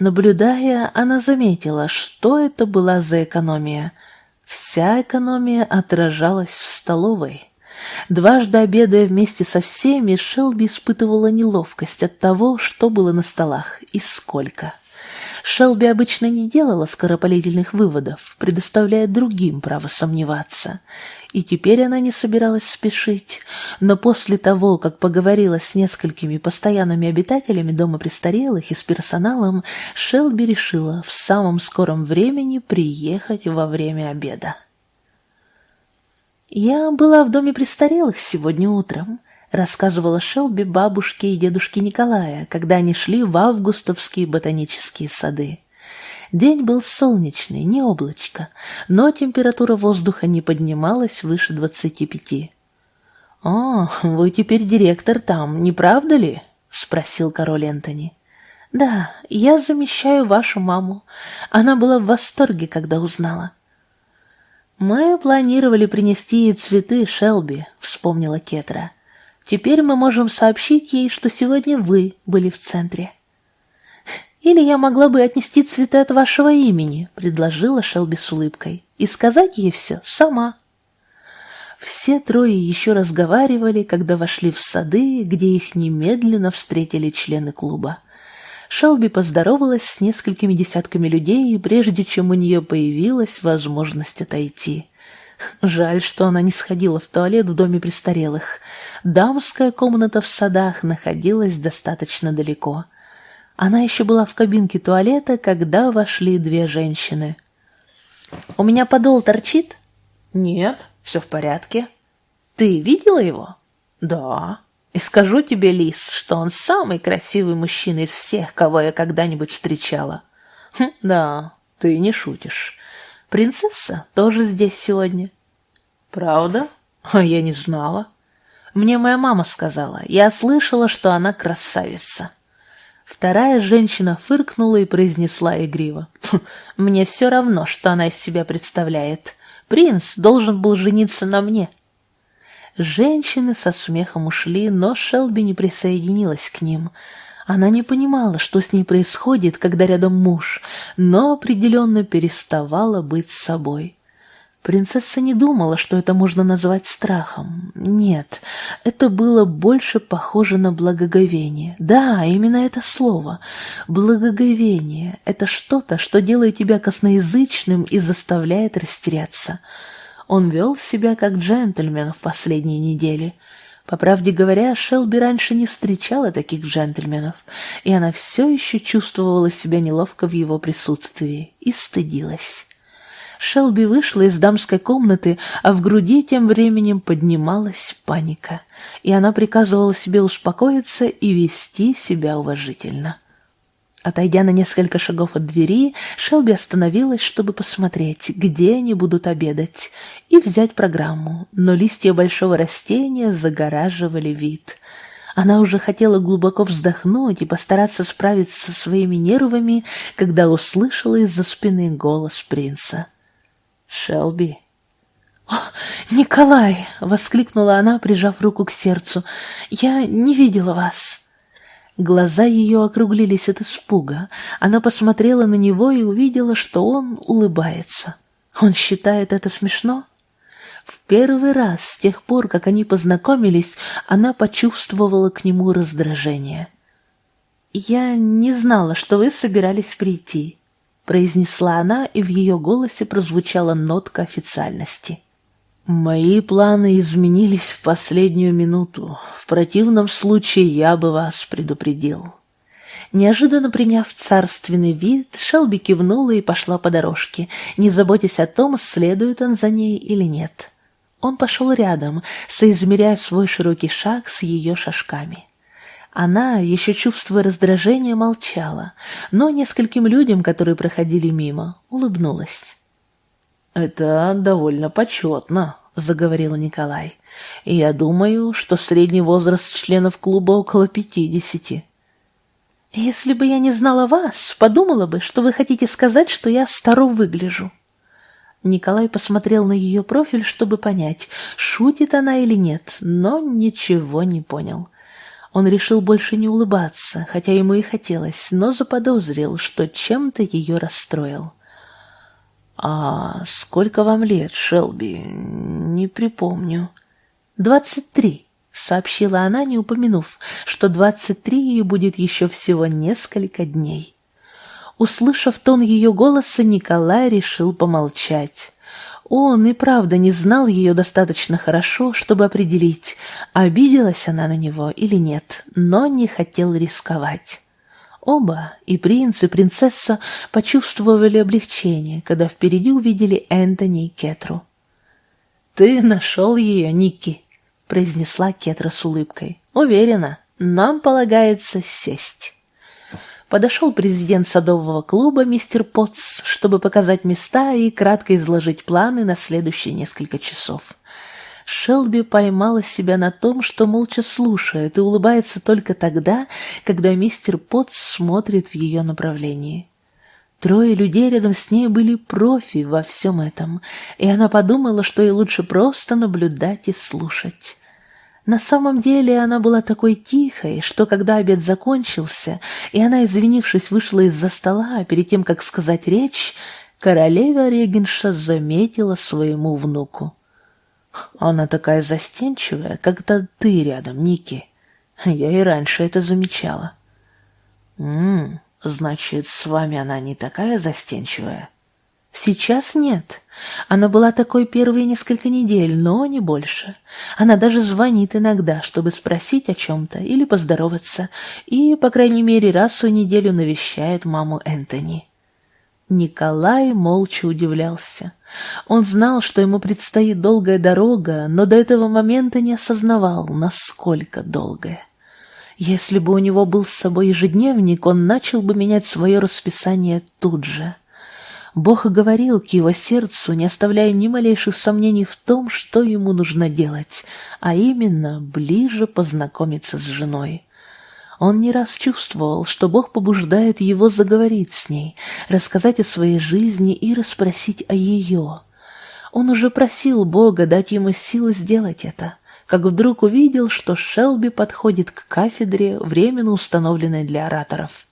Наблюдая, она заметила, что это была за экономия – Вся экономия отражалась в столовой. Дважды обедая вместе со всеми, Шелби испытывала неловкость от того, что было на столах и сколько. Шелби обычно не делала скоропалительных выводов, предоставляя другим право сомневаться. И теперь она не собиралась спешить, но после того, как поговорила с несколькими постоянными обитателями дома престарелых и с персоналом, Шелби решила в самом скором времени приехать во время обеда. «Я была в доме престарелых сегодня утром», рассказывала Шелби бабушке и дедушке Николая, когда они шли в августовские ботанические сады. День был солнечный, не облачко, но температура воздуха не поднималась выше двадцати пяти. «О, вы теперь директор там, не правда ли?» — спросил король Энтони. «Да, я замещаю вашу маму. Она была в восторге, когда узнала». «Мы планировали принести ей цветы, Шелби», — вспомнила Кетра. Теперь мы можем сообщить ей, что сегодня вы были в центре. Или я могла бы отнести цветы от вашего имени, предложила Шелби с улыбкой, и сказать ей все сама. Все трое еще разговаривали, когда вошли в сады, где их немедленно встретили члены клуба. Шелби поздоровалась с несколькими десятками людей, прежде чем у нее появилась возможность отойти – Жаль, что она не сходила в туалет в доме престарелых. Дамская комната в садах находилась достаточно далеко. Она еще была в кабинке туалета, когда вошли две женщины. «У меня подол торчит?» «Нет, все в порядке». «Ты видела его?» «Да». «И скажу тебе, Лис, что он самый красивый мужчина из всех, кого я когда-нибудь встречала». Хм, «Да, ты не шутишь. Принцесса тоже здесь сегодня». «Правда? А я не знала». Мне моя мама сказала. Я слышала, что она красавица. Вторая женщина фыркнула и произнесла игриво. «Хм, «Мне все равно, что она из себя представляет. Принц должен был жениться на мне». Женщины со смехом ушли, но Шелби не присоединилась к ним. Она не понимала, что с ней происходит, когда рядом муж, но определенно переставала быть собой. Принцесса не думала, что это можно назвать страхом. Нет, это было больше похоже на благоговение. Да, именно это слово. Благоговение — это что-то, что делает тебя косноязычным и заставляет растеряться. Он вел себя как джентльмен в последние недели. По правде говоря, Шелби раньше не встречала таких джентльменов, и она все еще чувствовала себя неловко в его присутствии и стыдилась. Шелби вышла из дамской комнаты, а в груди тем временем поднималась паника, и она приказывала себе успокоиться и вести себя уважительно. Отойдя на несколько шагов от двери, Шелби остановилась, чтобы посмотреть, где они будут обедать, и взять программу, но листья большого растения загораживали вид. Она уже хотела глубоко вздохнуть и постараться справиться со своими нервами, когда услышала из-за спины голос принца. Шелби. «О, Николай!» — воскликнула она, прижав руку к сердцу. «Я не видела вас!» Глаза ее округлились от испуга. Она посмотрела на него и увидела, что он улыбается. Он считает это смешно? В первый раз с тех пор, как они познакомились, она почувствовала к нему раздражение. «Я не знала, что вы собирались прийти», произнесла она, и в ее голосе прозвучала нотка официальности. «Мои планы изменились в последнюю минуту. В противном случае я бы вас предупредил». Неожиданно приняв царственный вид, Шелби кивнула и пошла по дорожке, не заботясь о том, следует он за ней или нет. Он пошел рядом, соизмеряя свой широкий шаг с ее шажками. Она, еще чувствуя раздражение, молчала, но нескольким людям, которые проходили мимо, улыбнулась. «Это довольно почетно», — заговорил Николай. «И я думаю, что средний возраст членов клуба около пятидесяти». «Если бы я не знала вас, подумала бы, что вы хотите сказать, что я старо выгляжу». Николай посмотрел на ее профиль, чтобы понять, шутит она или нет, но ничего не понял. Он решил больше не улыбаться, хотя ему и хотелось, но заподозрил, что чем-то ее расстроил. «А сколько вам лет, Шелби? Не припомню». «Двадцать три», — сообщила она, не упомянув, что двадцать три ей будет еще всего несколько дней. Услышав тон ее голоса, Николай решил помолчать. Он и правда не знал ее достаточно хорошо, чтобы определить, обиделась она на него или нет, но не хотел рисковать. Оба, и принц, и принцесса, почувствовали облегчение, когда впереди увидели Энтони и Кетру. «Ты нашел ее, Никки», — произнесла Кетра с улыбкой. «Уверена, нам полагается сесть» подошел президент садового клуба мистер Потс, чтобы показать места и кратко изложить планы на следующие несколько часов. Шелби поймала себя на том, что молча слушает и улыбается только тогда, когда мистер Потс смотрит в ее направлении. Трое людей рядом с ней были профи во всем этом, и она подумала, что ей лучше просто наблюдать и слушать. На самом деле она была такой тихой, что когда обед закончился, и она, извинившись, вышла из-за стола, перед тем, как сказать речь, королева Регенша заметила своему внуку. «Она такая застенчивая, когда ты рядом, Ники. Я и раньше это замечала». «М-м, значит, с вами она не такая застенчивая?» Сейчас нет. Она была такой первые несколько недель, но не больше. Она даже звонит иногда, чтобы спросить о чем-то или поздороваться, и, по крайней мере, раз в неделю навещает маму Энтони. Николай молча удивлялся. Он знал, что ему предстоит долгая дорога, но до этого момента не осознавал, насколько долгая. Если бы у него был с собой ежедневник, он начал бы менять свое расписание тут же. Бог говорил к его сердцу, не оставляя ни малейших сомнений в том, что ему нужно делать, а именно ближе познакомиться с женой. Он не раз чувствовал, что Бог побуждает его заговорить с ней, рассказать о своей жизни и расспросить о ее. Он уже просил Бога дать ему силы сделать это, как вдруг увидел, что Шелби подходит к кафедре, временно установленной для ораторов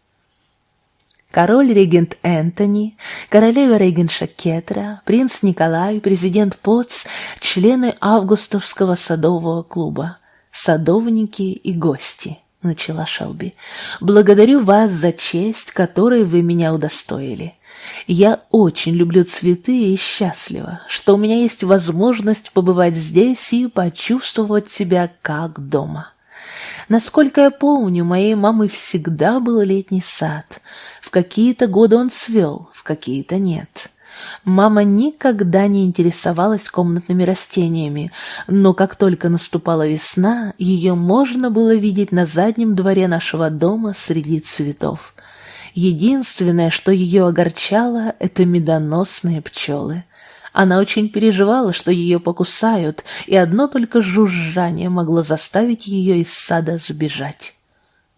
король-регент Энтони, королева-регенша Кетра, принц Николай, президент Потц, члены Августовского садового клуба, садовники и гости, начала Шелби. Благодарю вас за честь, которой вы меня удостоили. Я очень люблю цветы и счастлива, что у меня есть возможность побывать здесь и почувствовать себя как дома. Насколько я помню, моей мамы всегда был летний сад. В какие-то годы он цвел, в какие-то нет. Мама никогда не интересовалась комнатными растениями, но как только наступала весна, ее можно было видеть на заднем дворе нашего дома среди цветов. Единственное, что ее огорчало, это медоносные пчелы. Она очень переживала, что ее покусают, и одно только жужжание могло заставить ее из сада сбежать.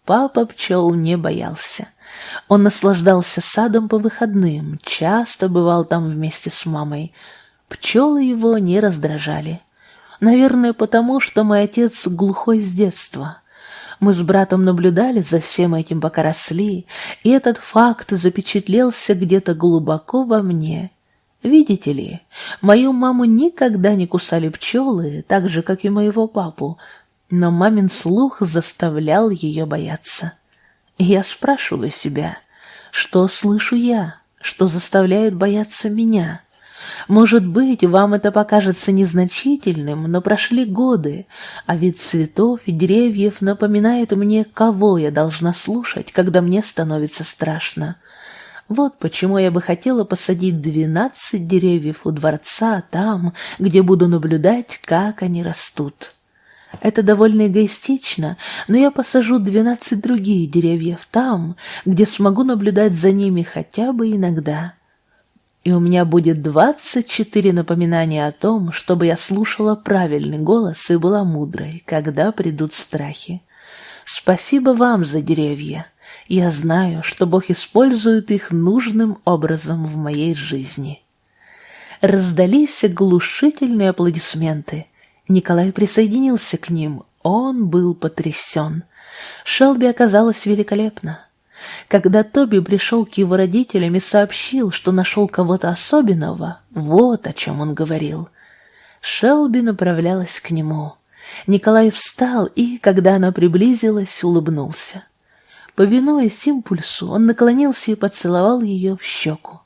Папа пчел не боялся. Он наслаждался садом по выходным, часто бывал там вместе с мамой. Пчелы его не раздражали. Наверное, потому что мой отец глухой с детства. Мы с братом наблюдали за всем этим, пока росли, и этот факт запечатлелся где-то глубоко во мне. Видите ли, мою маму никогда не кусали пчелы, так же, как и моего папу, но мамин слух заставлял ее бояться. Я спрашиваю себя, что слышу я, что заставляет бояться меня? Может быть, вам это покажется незначительным, но прошли годы, а вид цветов и деревьев напоминает мне, кого я должна слушать, когда мне становится страшно. Вот почему я бы хотела посадить двенадцать деревьев у дворца там, где буду наблюдать, как они растут. Это довольно эгоистично, но я посажу двенадцать других деревьев там, где смогу наблюдать за ними хотя бы иногда. И у меня будет двадцать четыре напоминания о том, чтобы я слушала правильный голос и была мудрой, когда придут страхи. Спасибо вам за деревья. Я знаю, что Бог использует их нужным образом в моей жизни. Раздались оглушительные аплодисменты. Николай присоединился к ним. Он был потрясен. Шелби оказалась великолепна. Когда Тоби пришел к его родителям и сообщил, что нашел кого-то особенного, вот о чем он говорил. Шелби направлялась к нему. Николай встал и, когда она приблизилась, улыбнулся. Повинуясь импульсу, он наклонился и поцеловал ее в щеку.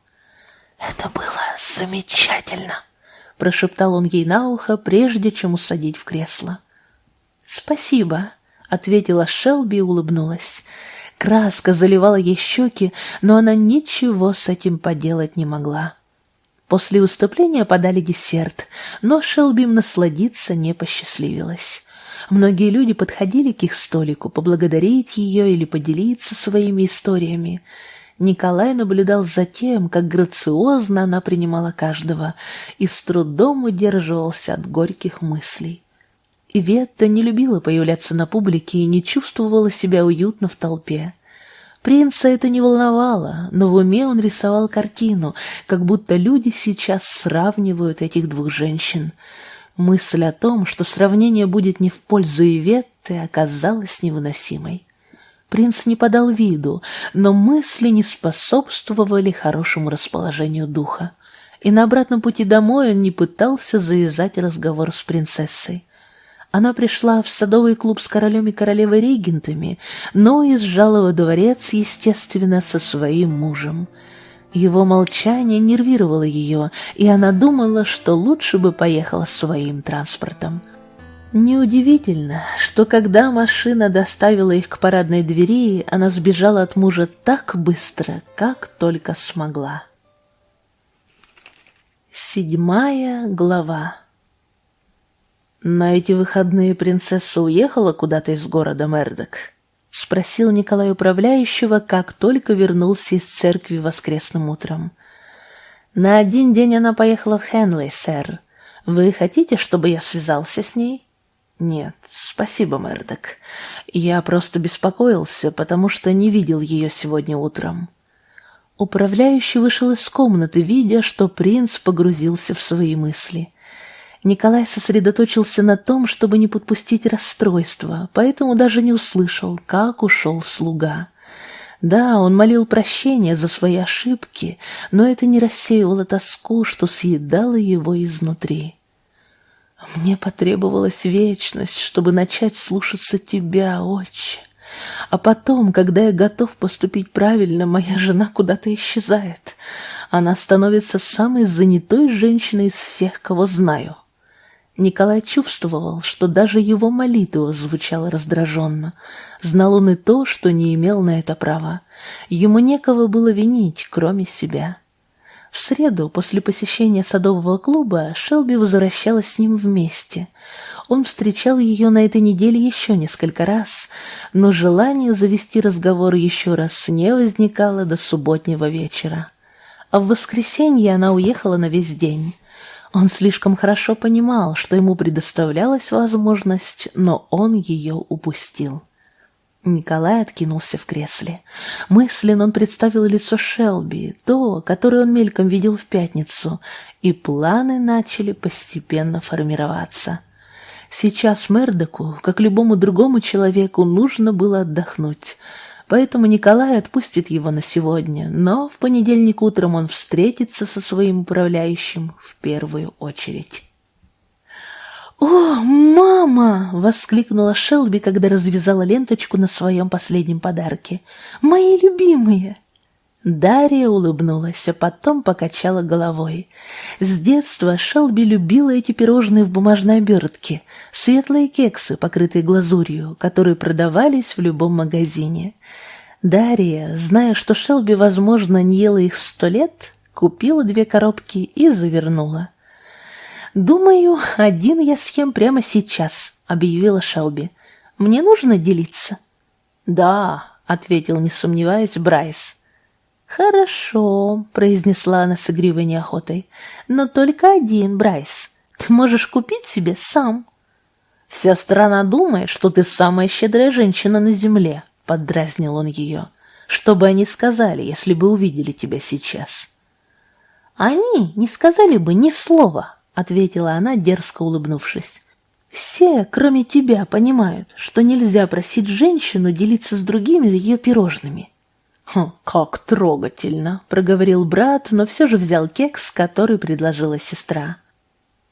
«Это было замечательно!» — прошептал он ей на ухо, прежде чем усадить в кресло. «Спасибо», — ответила Шелби и улыбнулась. Краска заливала ей щеки, но она ничего с этим поделать не могла. После выступления подали десерт, но Шелби им насладиться не посчастливилась. Многие люди подходили к их столику поблагодарить ее или поделиться своими историями. Николай наблюдал за тем, как грациозно она принимала каждого, и с трудом удерживался от горьких мыслей. Иветта не любила появляться на публике и не чувствовала себя уютно в толпе. Принца это не волновало, но в уме он рисовал картину, как будто люди сейчас сравнивают этих двух женщин — Мысль о том, что сравнение будет не в пользу Иветты, оказалась невыносимой. Принц не подал виду, но мысли не способствовали хорошему расположению духа. И на обратном пути домой он не пытался завязать разговор с принцессой. Она пришла в садовый клуб с королем и королевой-регентами, но изжала во дворец, естественно, со своим мужем. Его молчание нервировало ее, и она думала, что лучше бы поехала своим транспортом. Неудивительно, что когда машина доставила их к парадной двери, она сбежала от мужа так быстро, как только смогла. Седьмая глава «На эти выходные принцесса уехала куда-то из города Мердок?» — спросил Николай управляющего, как только вернулся из церкви воскресным утром. «На один день она поехала в Хенли, сэр. Вы хотите, чтобы я связался с ней?» «Нет, спасибо, Мердок. Я просто беспокоился, потому что не видел ее сегодня утром». Управляющий вышел из комнаты, видя, что принц погрузился в свои мысли. Николай сосредоточился на том, чтобы не подпустить расстройства, поэтому даже не услышал, как ушел слуга. Да, он молил прощения за свои ошибки, но это не рассеивало тоску, что съедало его изнутри. Мне потребовалась вечность, чтобы начать слушаться тебя, отче. А потом, когда я готов поступить правильно, моя жена куда-то исчезает. Она становится самой занятой женщиной из всех, кого знаю. Николай чувствовал, что даже его молитва звучала раздраженно. Знал он и то, что не имел на это права. Ему некого было винить, кроме себя. В среду, после посещения садового клуба, Шелби возвращалась с ним вместе. Он встречал ее на этой неделе еще несколько раз, но желание завести разговор еще раз не возникало до субботнего вечера. А в воскресенье она уехала на весь день. Он слишком хорошо понимал, что ему предоставлялась возможность, но он ее упустил. Николай откинулся в кресле. Мысленно он представил лицо Шелби, то, которое он мельком видел в пятницу, и планы начали постепенно формироваться. Сейчас Мердоку, как любому другому человеку, нужно было отдохнуть, поэтому Николай отпустит его на сегодня, но в понедельник утром он встретится со своим управляющим в первую очередь. «О, мама!» — воскликнула Шелби, когда развязала ленточку на своем последнем подарке. «Мои любимые!» Дарья улыбнулась, а потом покачала головой. С детства Шелби любила эти пирожные в бумажной обертке, светлые кексы, покрытые глазурью, которые продавались в любом магазине. Дарья, зная, что Шелби, возможно, не ела их сто лет, купила две коробки и завернула. «Думаю, один я съем прямо сейчас», — объявила Шелби. «Мне нужно делиться?» «Да», — ответил, не сомневаясь, Брайс. «Хорошо», — произнесла она с игривой неохотой. «Но только один, Брайс. Ты можешь купить себе сам». «Вся страна думает, что ты самая щедрая женщина на земле», — поддразнил он ее. «Что бы они сказали, если бы увидели тебя сейчас?» «Они не сказали бы ни слова», — ответила она, дерзко улыбнувшись. «Все, кроме тебя, понимают, что нельзя просить женщину делиться с другими ее пирожными». «Хм, как трогательно!» — проговорил брат, но все же взял кекс, который предложила сестра.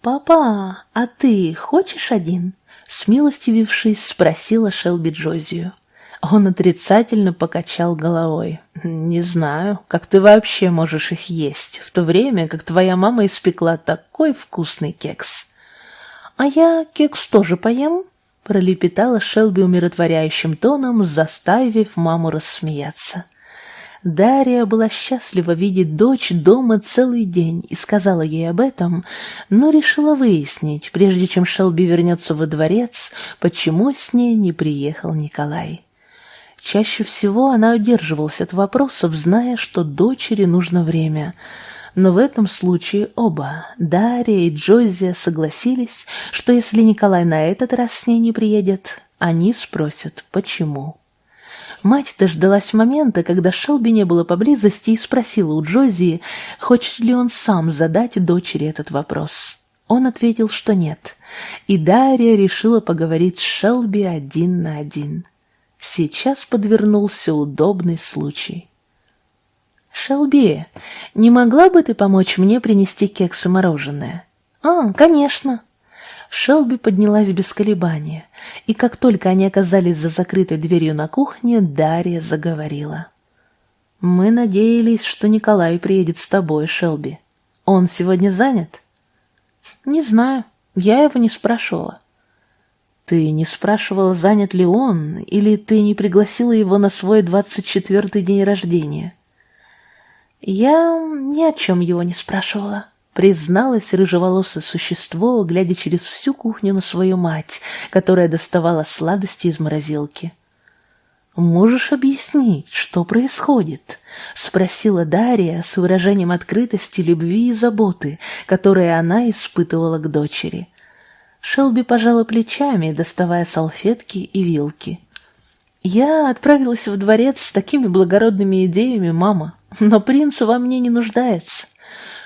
«Папа, а ты хочешь один?» — смилостивившись, спросила Шелби Джозию. Он отрицательно покачал головой. «Не знаю, как ты вообще можешь их есть, в то время как твоя мама испекла такой вкусный кекс». «А я кекс тоже поем?» — пролепетала Шелби умиротворяющим тоном, заставив маму рассмеяться. Дарья была счастлива видеть дочь дома целый день и сказала ей об этом, но решила выяснить, прежде чем Шелби вернется во дворец, почему с ней не приехал Николай. Чаще всего она удерживалась от вопросов, зная, что дочери нужно время. Но в этом случае оба, Дарья и Джозия, согласились, что если Николай на этот раз с ней не приедет, они спросят, почему. Мать дождалась момента, когда Шелби не было поблизости, и спросила у Джозии, хочет ли он сам задать дочери этот вопрос. Он ответил, что нет, и Дарья решила поговорить с Шелби один на один. Сейчас подвернулся удобный случай. «Шелби, не могла бы ты помочь мне принести кексы мороженое?» «А, конечно». Шелби поднялась без колебания, и как только они оказались за закрытой дверью на кухне, Дарья заговорила. Мы надеялись, что Николай приедет с тобой, Шелби. Он сегодня занят? Не знаю, я его не спрашивала. Ты не спрашивала, занят ли он, или ты не пригласила его на свой двадцать четвертый день рождения? Я ни о чем его не спрашивала призналось рыжеволосое существо, глядя через всю кухню на свою мать, которая доставала сладости из морозилки. «Можешь объяснить, что происходит?» — спросила Дарья с выражением открытости, любви и заботы, которые она испытывала к дочери. Шелби пожала плечами, доставая салфетки и вилки. «Я отправилась в дворец с такими благородными идеями, мама, но принц во мне не нуждается.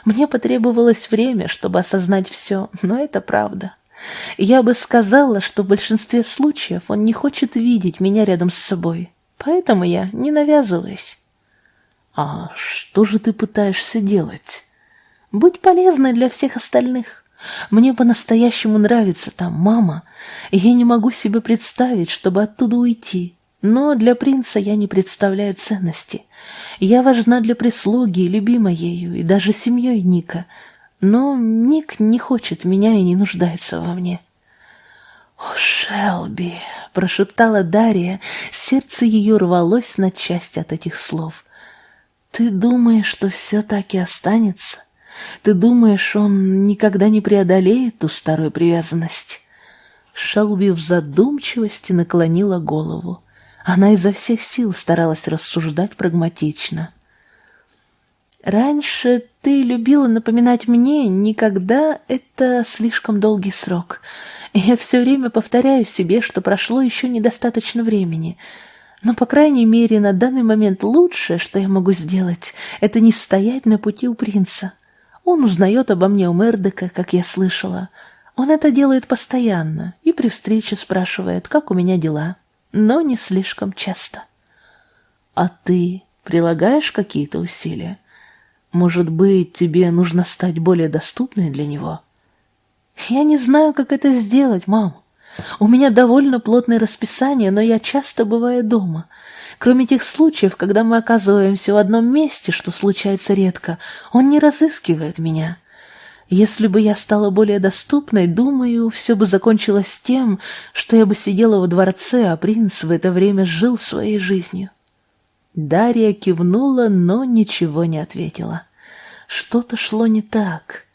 Мне потребовалось время, чтобы осознать все, но это правда. Я бы сказала, что в большинстве случаев он не хочет видеть меня рядом с собой, поэтому я не навязываюсь. А что же ты пытаешься делать? Будь полезной для всех остальных. Мне по-настоящему нравится там мама, и я не могу себе представить, чтобы оттуда уйти. Но для принца я не представляю ценности. Я важна для прислуги, любима ею и даже семьей Ника. Но Ник не хочет меня и не нуждается во мне. «О, Шелби!» — прошептала Дарья, сердце ее рвалось на части от этих слов. «Ты думаешь, что все так и останется? Ты думаешь, он никогда не преодолеет ту старую привязанность?» Шелби в задумчивости наклонила голову. Она изо всех сил старалась рассуждать прагматично. «Раньше ты любила напоминать мне, никогда это слишком долгий срок. Я все время повторяю себе, что прошло еще недостаточно времени. Но, по крайней мере, на данный момент лучшее, что я могу сделать, это не стоять на пути у принца. Он узнает обо мне у Мердека, как я слышала. Он это делает постоянно и при встрече спрашивает, как у меня дела» но не слишком часто. А ты прилагаешь какие-то усилия? Может быть, тебе нужно стать более доступной для него? Я не знаю, как это сделать, мам. У меня довольно плотное расписание, но я часто бываю дома. Кроме тех случаев, когда мы оказываемся в одном месте, что случается редко, он не разыскивает меня. Если бы я стала более доступной, думаю, все бы закончилось тем, что я бы сидела во дворце, а принц в это время жил своей жизнью. Дарья кивнула, но ничего не ответила. Что-то шло не так.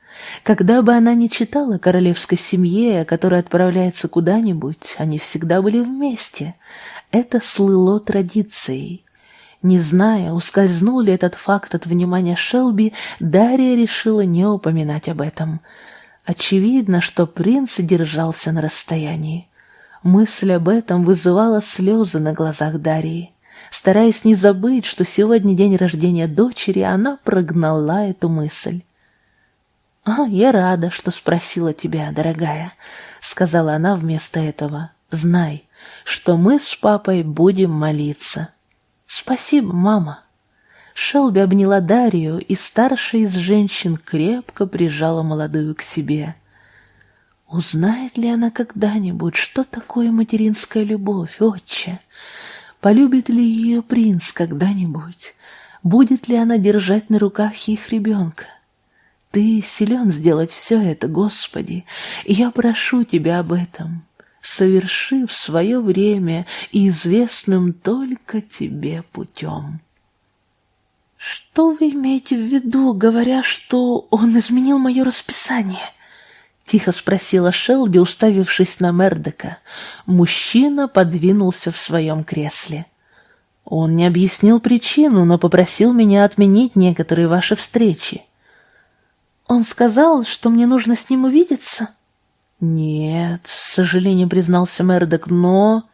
Когда бы она не читала королевской семье, которая отправляется куда-нибудь, они всегда были вместе. Это слыло традицией. Не зная, ускользнул ли этот факт от внимания Шелби, Дарья решила не упоминать об этом. Очевидно, что принц держался на расстоянии. Мысль об этом вызывала слезы на глазах Дарьи. Стараясь не забыть, что сегодня день рождения дочери, она прогнала эту мысль. «А, я рада, что спросила тебя, дорогая», — сказала она вместо этого. «Знай, что мы с папой будем молиться». «Спасибо, мама». Шелби обняла Дарью, и старшая из женщин крепко прижала молодую к себе. Узнает ли она когда-нибудь, что такое материнская любовь, отче? Полюбит ли ее принц когда-нибудь? Будет ли она держать на руках их ребенка? Ты силен сделать все это, Господи, и я прошу Тебя об этом совершив свое время и известным только тебе путем. «Что вы имеете в виду, говоря, что он изменил мое расписание?» Тихо спросила Шелби, уставившись на Мердека. Мужчина подвинулся в своем кресле. Он не объяснил причину, но попросил меня отменить некоторые ваши встречи. Он сказал, что мне нужно с ним увидеться. «Нет», — с сожалением признался Мердок, — «но...»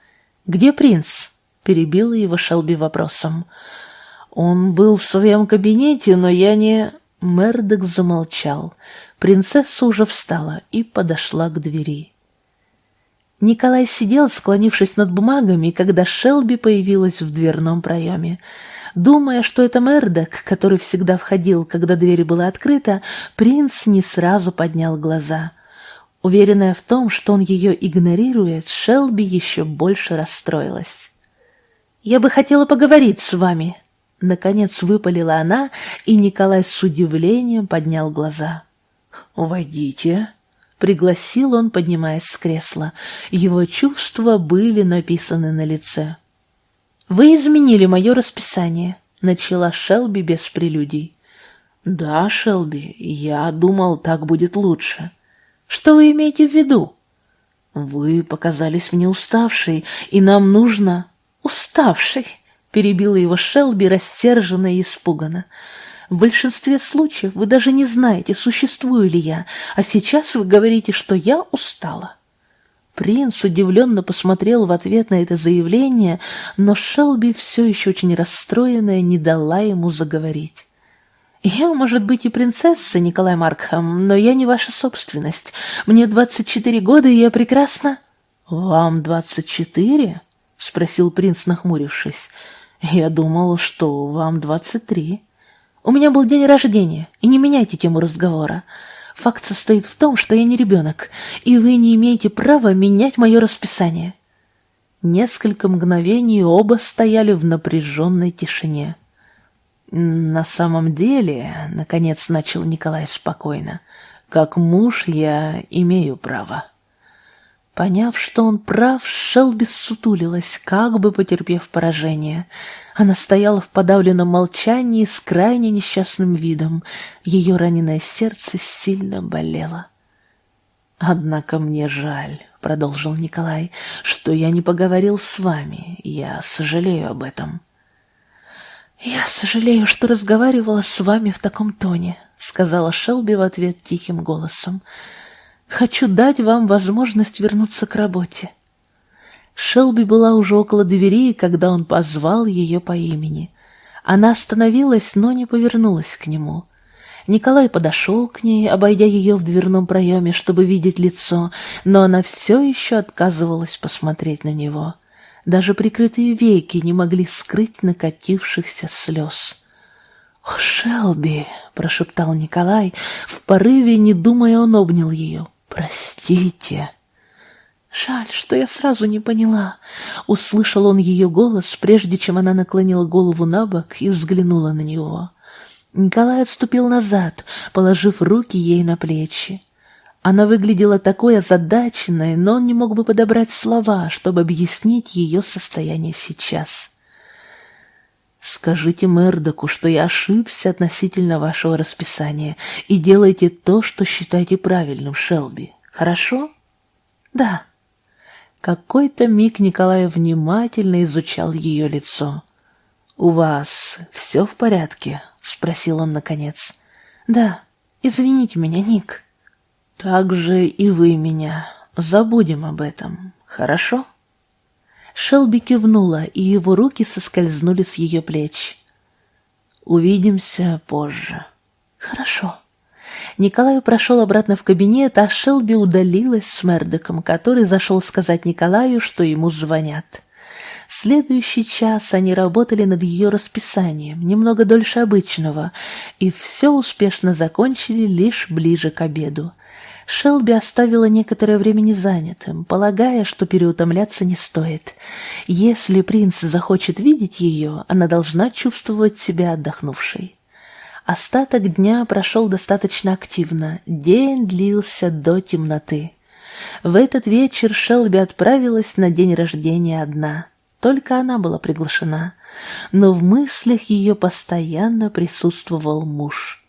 «Где принц?» — перебила его Шелби вопросом. «Он был в своем кабинете, но я не...» Мердок замолчал. Принцесса уже встала и подошла к двери. Николай сидел, склонившись над бумагами, когда Шелби появилась в дверном проеме. Думая, что это Мердок, который всегда входил, когда дверь была открыта, принц не сразу поднял глаза — Уверенная в том, что он ее игнорирует, Шелби еще больше расстроилась. «Я бы хотела поговорить с вами», — Наконец выпалила она, и Николай с удивлением поднял глаза. «Войдите», — пригласил он, поднимаясь с кресла. Его чувства были написаны на лице. «Вы изменили мое расписание», — начала Шелби без прелюдий. «Да, Шелби, я думал, так будет лучше». «Что вы имеете в виду?» «Вы показались мне уставшей, и нам нужно...» «Уставшей», — перебила его Шелби, рассерженно и испуганно. «В большинстве случаев вы даже не знаете, существую ли я, а сейчас вы говорите, что я устала». Принц удивленно посмотрел в ответ на это заявление, но Шелби, все еще очень расстроенная, не дала ему заговорить. «Я, может быть, и принцесса, Николай Маркхам, но я не ваша собственность. Мне двадцать четыре года, и я прекрасно...» «Вам двадцать четыре?» — спросил принц, нахмурившись. «Я думал, что вам двадцать три». «У меня был день рождения, и не меняйте тему разговора. Факт состоит в том, что я не ребенок, и вы не имеете права менять мое расписание». Несколько мгновений оба стояли в напряженной тишине. «На самом деле, — наконец начал Николай спокойно, — как муж я имею право». Поняв, что он прав, Шелби сутулилась, как бы потерпев поражение. Она стояла в подавленном молчании с крайне несчастным видом. Ее раненое сердце сильно болело. «Однако мне жаль», — продолжил Николай, — «что я не поговорил с вами. Я сожалею об этом». «Я сожалею, что разговаривала с вами в таком тоне», — сказала Шелби в ответ тихим голосом. «Хочу дать вам возможность вернуться к работе». Шелби была уже около двери, когда он позвал ее по имени. Она остановилась, но не повернулась к нему. Николай подошел к ней, обойдя ее в дверном проеме, чтобы видеть лицо, но она все еще отказывалась посмотреть на него. Даже прикрытые веки не могли скрыть накатившихся слез. «О, Шелби!» — прошептал Николай. В порыве, не думая, он обнял ее. «Простите!» «Жаль, что я сразу не поняла». Услышал он ее голос, прежде чем она наклонила голову на бок и взглянула на него. Николай отступил назад, положив руки ей на плечи. Она выглядела такой озадаченной, но он не мог бы подобрать слова, чтобы объяснить ее состояние сейчас. «Скажите Мердоку, что я ошибся относительно вашего расписания, и делайте то, что считаете правильным, Шелби. Хорошо?» «Да». Какой-то миг Николай внимательно изучал ее лицо. «У вас все в порядке?» — спросил он наконец. «Да. Извините меня, Ник». Так же и вы меня. Забудем об этом, хорошо? Шелби кивнула, и его руки соскользнули с ее плеч. Увидимся позже. Хорошо. Николай прошел обратно в кабинет, а Шелби удалилась с Мердоком, который зашел сказать Николаю, что ему звонят. Следующий час они работали над ее расписанием, немного дольше обычного, и все успешно закончили лишь ближе к обеду. Шелби оставила некоторое время незанятым, полагая, что переутомляться не стоит. Если принц захочет видеть ее, она должна чувствовать себя отдохнувшей. Остаток дня прошел достаточно активно, день длился до темноты. В этот вечер Шелби отправилась на день рождения одна. Только она была приглашена, но в мыслях ее постоянно присутствовал муж.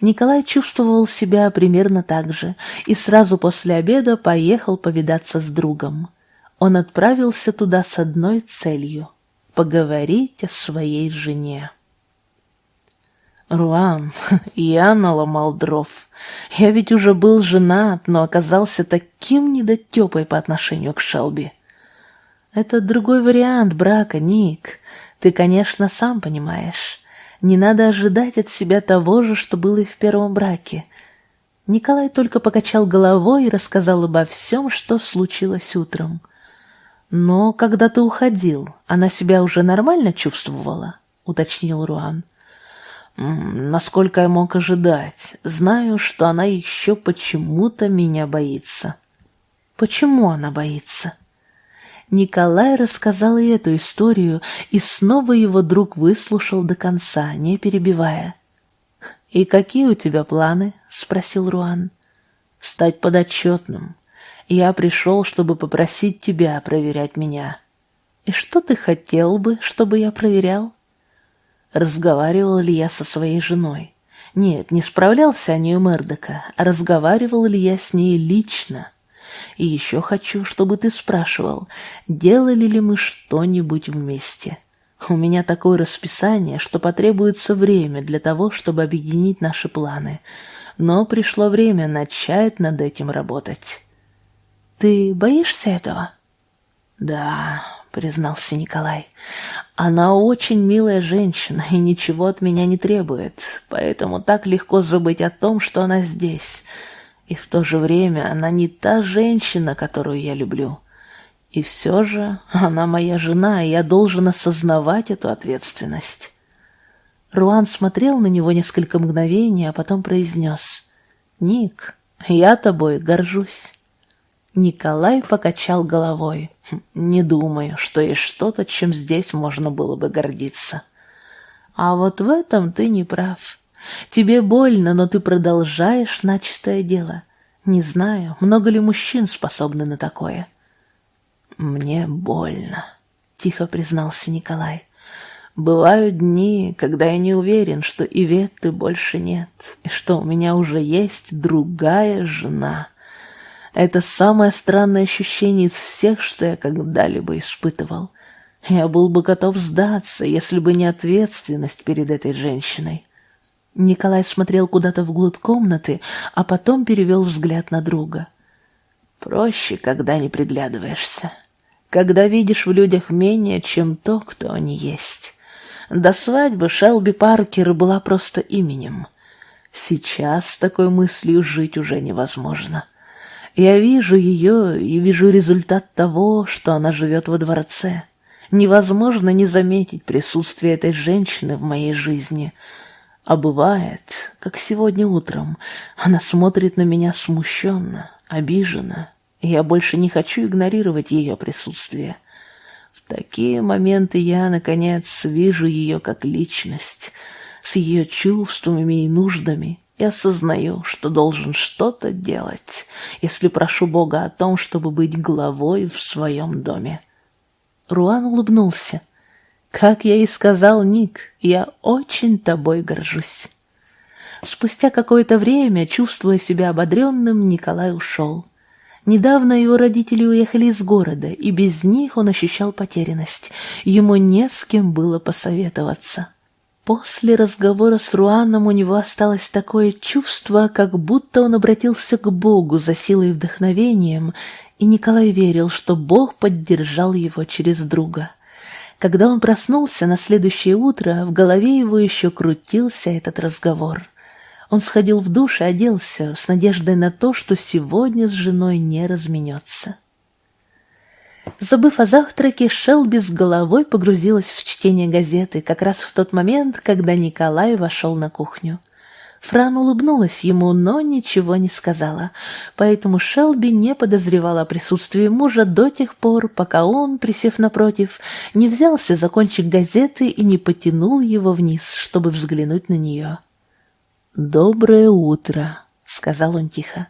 Николай чувствовал себя примерно так же и сразу после обеда поехал повидаться с другом. Он отправился туда с одной целью — поговорить о своей жене. Руан, [LAUGHS] я наломал дров. Я ведь уже был женат, но оказался таким недотепой по отношению к Шелби. Это другой вариант брака, Ник. Ты, конечно, сам понимаешь. Не надо ожидать от себя того же, что было и в первом браке. Николай только покачал головой и рассказал обо всем, что случилось утром. «Но когда ты уходил, она себя уже нормально чувствовала?» — уточнил Руан. «Насколько я мог ожидать, знаю, что она еще почему-то меня боится». «Почему она боится?» Николай рассказал и эту историю, и снова его друг выслушал до конца, не перебивая. «И какие у тебя планы?» — спросил Руан. «Стать подотчетным. Я пришел, чтобы попросить тебя проверять меня». «И что ты хотел бы, чтобы я проверял?» Разговаривал ли я со своей женой? Нет, не справлялся о ней у Мердока, а разговаривал ли я с ней лично? И еще хочу, чтобы ты спрашивал, делали ли мы что-нибудь вместе. У меня такое расписание, что потребуется время для того, чтобы объединить наши планы. Но пришло время начать над этим работать. Ты боишься этого? Да, признался Николай. Она очень милая женщина и ничего от меня не требует, поэтому так легко забыть о том, что она здесь. И в то же время она не та женщина, которую я люблю. И все же она моя жена, и я должен осознавать эту ответственность. Руан смотрел на него несколько мгновений, а потом произнес «Ник, я тобой горжусь». Николай покачал головой. «Хм, «Не думаю, что есть что-то, чем здесь можно было бы гордиться». «А вот в этом ты не прав. Тебе больно, но ты продолжаешь начатое дело. Не знаю, много ли мужчин способны на такое». «Мне больно», — тихо признался Николай. «Бывают дни, когда я не уверен, что Иветты больше нет, и что у меня уже есть другая жена». Это самое странное ощущение из всех, что я когда-либо испытывал. Я был бы готов сдаться, если бы не ответственность перед этой женщиной. Николай смотрел куда-то вглубь комнаты, а потом перевел взгляд на друга. Проще, когда не приглядываешься. Когда видишь в людях менее, чем то, кто они есть. До свадьбы Шелби Паркер была просто именем. Сейчас такой мыслью жить уже невозможно. Я вижу ее и вижу результат того, что она живет во дворце. Невозможно не заметить присутствие этой женщины в моей жизни. А бывает, как сегодня утром, она смотрит на меня смущенно, обиженно, я больше не хочу игнорировать ее присутствие. В такие моменты я, наконец, вижу ее как личность, с ее чувствами и нуждами, и осознаю, что должен что-то делать, если прошу Бога о том, чтобы быть главой в своем доме. Руан улыбнулся. «Как я и сказал, Ник, я очень тобой горжусь». Спустя какое-то время, чувствуя себя ободренным, Николай ушел. Недавно его родители уехали из города, и без них он ощущал потерянность. Ему не с кем было посоветоваться. После разговора с Руаном у него осталось такое чувство, как будто он обратился к Богу за силой и вдохновением, и Николай верил, что Бог поддержал его через друга. Когда он проснулся на следующее утро, в голове его еще крутился этот разговор. Он сходил в душ и оделся с надеждой на то, что сегодня с женой не разменется. Забыв о завтраке, Шелби с головой погрузилась в чтение газеты как раз в тот момент, когда Николай вошел на кухню. Фран улыбнулась ему, но ничего не сказала, поэтому Шелби не подозревала о присутствии мужа до тех пор, пока он, присев напротив, не взялся за кончик газеты и не потянул его вниз, чтобы взглянуть на нее. «Доброе утро», — сказал он тихо.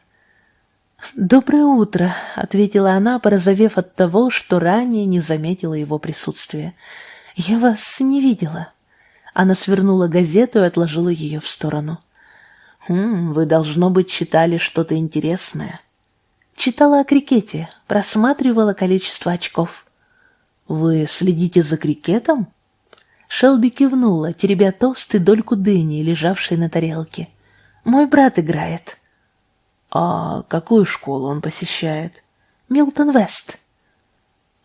«Доброе утро», — ответила она, порозовев от того, что ранее не заметила его присутствия. «Я вас не видела». Она свернула газету и отложила ее в сторону. «Хм, вы, должно быть, читали что-то интересное». «Читала о крикете, просматривала количество очков». «Вы следите за крикетом?» Шелби кивнула, теребя толстый дольку дыни, лежавшей на тарелке. «Мой брат играет». «А какую школу он посещает?» «Милтон Вест».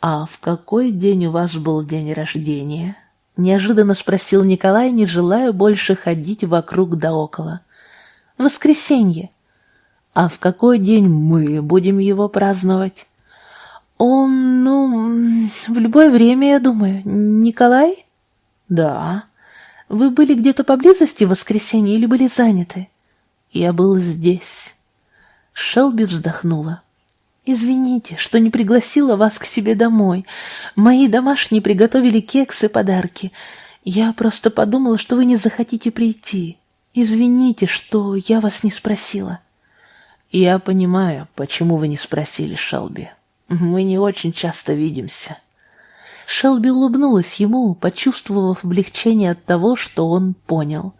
«А в какой день у вас был день рождения?» Неожиданно спросил Николай, не желая больше ходить вокруг да около. «Воскресенье». «А в какой день мы будем его праздновать?» «Он, ну, в любое время, я думаю. Николай?» «Да». «Вы были где-то поблизости в воскресенье или были заняты?» «Я был здесь». Шелби вздохнула. Извините, что не пригласила вас к себе домой. Мои домашние приготовили кексы и подарки. Я просто подумала, что вы не захотите прийти. Извините, что я вас не спросила. Я понимаю, почему вы не спросили, Шелби. Мы не очень часто видимся. Шелби улыбнулась ему, почувствовав облегчение от того, что он понял.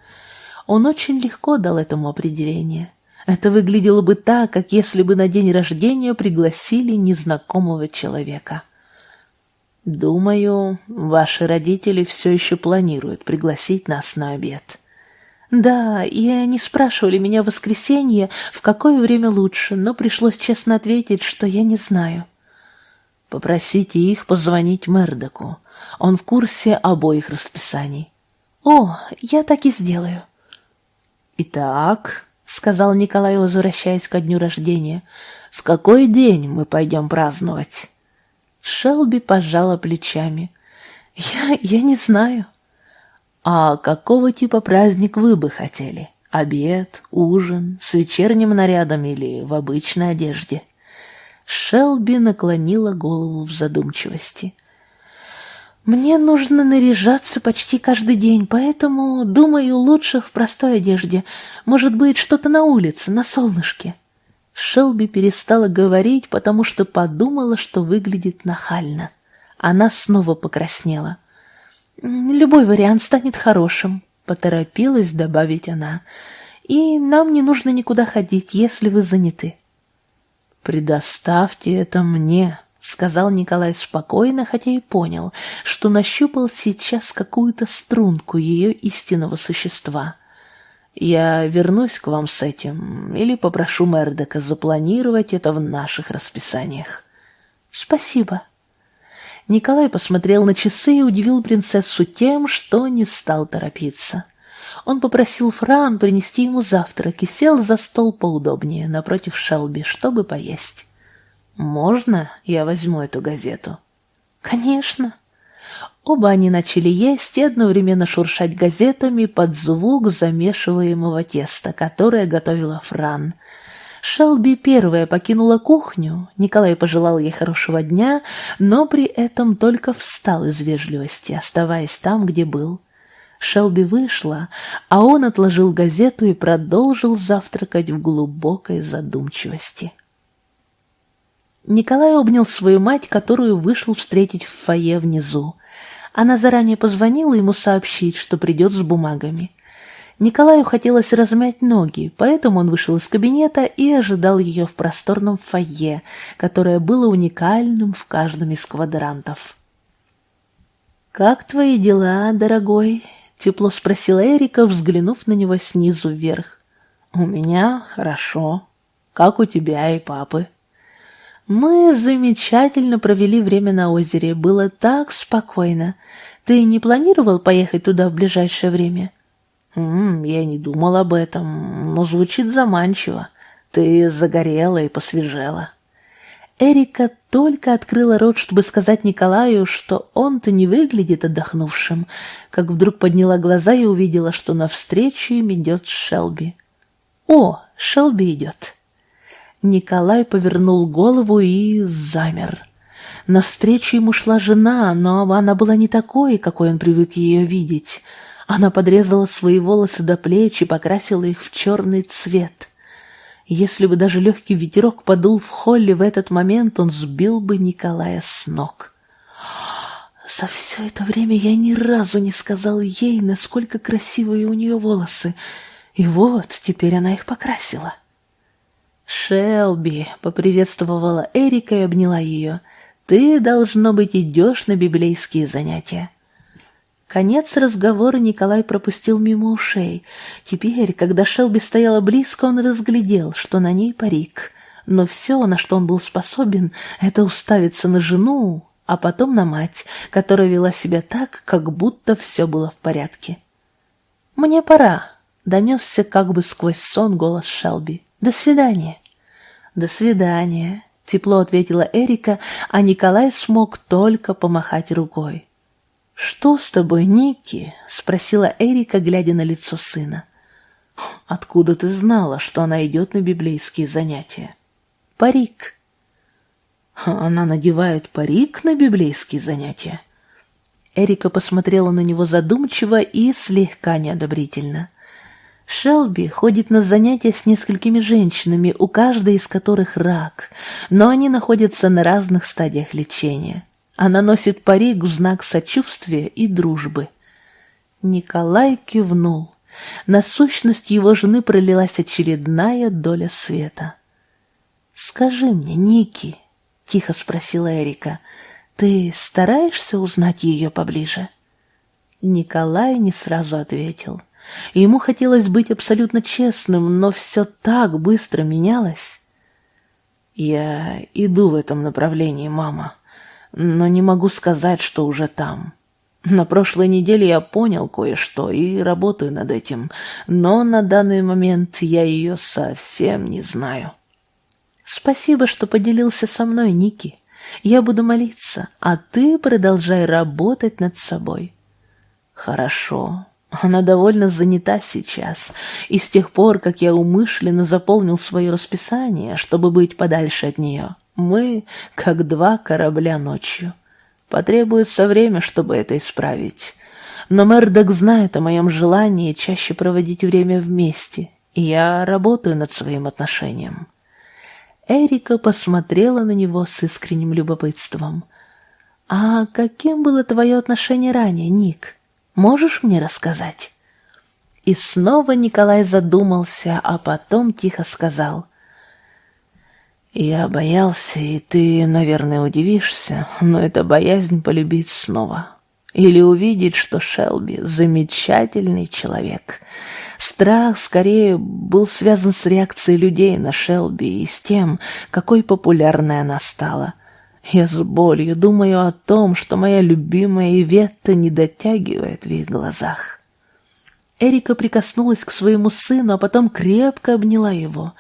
Он очень легко дал этому определение. Это выглядело бы так, как если бы на день рождения пригласили незнакомого человека. «Думаю, ваши родители все еще планируют пригласить нас на обед». «Да, и они спрашивали меня в воскресенье, в какое время лучше, но пришлось честно ответить, что я не знаю». «Попросите их позвонить Мердоку. Он в курсе обоих расписаний». «О, я так и сделаю». «Итак», — сказал Николай, возвращаясь ко дню рождения, — «в какой день мы пойдем праздновать?» Шелби пожала плечами. «Я... я не знаю». «А какого типа праздник вы бы хотели? Обед, ужин, с вечерним нарядом или в обычной одежде?» Шелби наклонила голову в задумчивости. «Мне нужно наряжаться почти каждый день, поэтому, думаю, лучше в простой одежде. Может быть, что-то на улице, на солнышке». Шелби перестала говорить, потому что подумала, что выглядит нахально. Она снова покраснела. «Любой вариант станет хорошим», — поторопилась добавить она. «И нам не нужно никуда ходить, если вы заняты». «Предоставьте это мне», — сказал Николай спокойно, хотя и понял, что нащупал сейчас какую-то струнку ее истинного существа. Я вернусь к вам с этим или попрошу Мердека запланировать это в наших расписаниях. Спасибо. Николай посмотрел на часы и удивил принцессу тем, что не стал торопиться. Он попросил Фран принести ему завтрак и сел за стол поудобнее, напротив Шелби, чтобы поесть. «Можно я возьму эту газету?» «Конечно». Оба они начали есть и одновременно шуршать газетами под звук замешиваемого теста, которое готовила Фран. Шелби первая покинула кухню, Николай пожелал ей хорошего дня, но при этом только встал из вежливости, оставаясь там, где был. Шелби вышла, а он отложил газету и продолжил завтракать в глубокой задумчивости. Николай обнял свою мать, которую вышел встретить в фойе внизу. Она заранее позвонила ему сообщить, что придет с бумагами. Николаю хотелось размять ноги, поэтому он вышел из кабинета и ожидал ее в просторном фойе, которое было уникальным в каждом из квадрантов. «Как твои дела, дорогой?» — тепло спросила Эрика, взглянув на него снизу вверх. «У меня хорошо. Как у тебя и папы?» Мы замечательно провели время на озере, было так спокойно. Ты не планировал поехать туда в ближайшее время? М я не думал об этом, но звучит заманчиво. Ты загорела и посвежела. Эрика только открыла рот, чтобы сказать Николаю, что он-то не выглядит отдохнувшим, как вдруг подняла глаза и увидела, что навстречу им идет Шелби. «О, Шелби идет!» Николай повернул голову и замер. Навстречу ему шла жена, но она была не такой, какой он привык ее видеть. Она подрезала свои волосы до плеч и покрасила их в черный цвет. Если бы даже легкий ветерок подул в холле в этот момент, он сбил бы Николая с ног. За все это время я ни разу не сказал ей, насколько красивые у нее волосы, и вот теперь она их покрасила. «Шелби», — поприветствовала Эрика и обняла ее, — «ты, должно быть, идешь на библейские занятия». Конец разговора Николай пропустил мимо ушей. Теперь, когда Шелби стояла близко, он разглядел, что на ней парик. Но все, на что он был способен, это уставиться на жену, а потом на мать, которая вела себя так, как будто все было в порядке. «Мне пора», — донесся как бы сквозь сон голос Шелби. До свидания. До свидания, тепло ответила Эрика, а Николай смог только помахать рукой. Что с тобой, Ники? спросила Эрика, глядя на лицо сына. Откуда ты знала, что она идет на библейские занятия? Парик. Она надевает парик на библейские занятия. Эрика посмотрела на него задумчиво и слегка неодобрительно. Шелби ходит на занятия с несколькими женщинами, у каждой из которых рак, но они находятся на разных стадиях лечения. Она носит парик в знак сочувствия и дружбы. Николай кивнул. На сущность его жены пролилась очередная доля света. «Скажи мне, Ники», — тихо спросила Эрика, — «ты стараешься узнать ее поближе?» Николай не сразу ответил. Ему хотелось быть абсолютно честным, но все так быстро менялось. «Я иду в этом направлении, мама, но не могу сказать, что уже там. На прошлой неделе я понял кое-что и работаю над этим, но на данный момент я ее совсем не знаю». «Спасибо, что поделился со мной, Ники. Я буду молиться, а ты продолжай работать над собой». «Хорошо», она довольно занята сейчас, и с тех пор, как я умышленно заполнил свое расписание, чтобы быть подальше от нее, мы как два корабля ночью. Потребуется время, чтобы это исправить. Но Мердок знает о моем желании чаще проводить время вместе, и я работаю над своим отношением. Эрика посмотрела на него с искренним любопытством. «А каким было твое отношение ранее, Ник?» Можешь мне рассказать?» И снова Николай задумался, а потом тихо сказал. «Я боялся, и ты, наверное, удивишься, но это боязнь полюбить снова. Или увидеть, что Шелби — замечательный человек. Страх скорее был связан с реакцией людей на Шелби и с тем, какой популярной она стала». Я с болью думаю о том, что моя любимая Иветта не дотягивает в их глазах. Эрика прикоснулась к своему сыну, а потом крепко обняла его.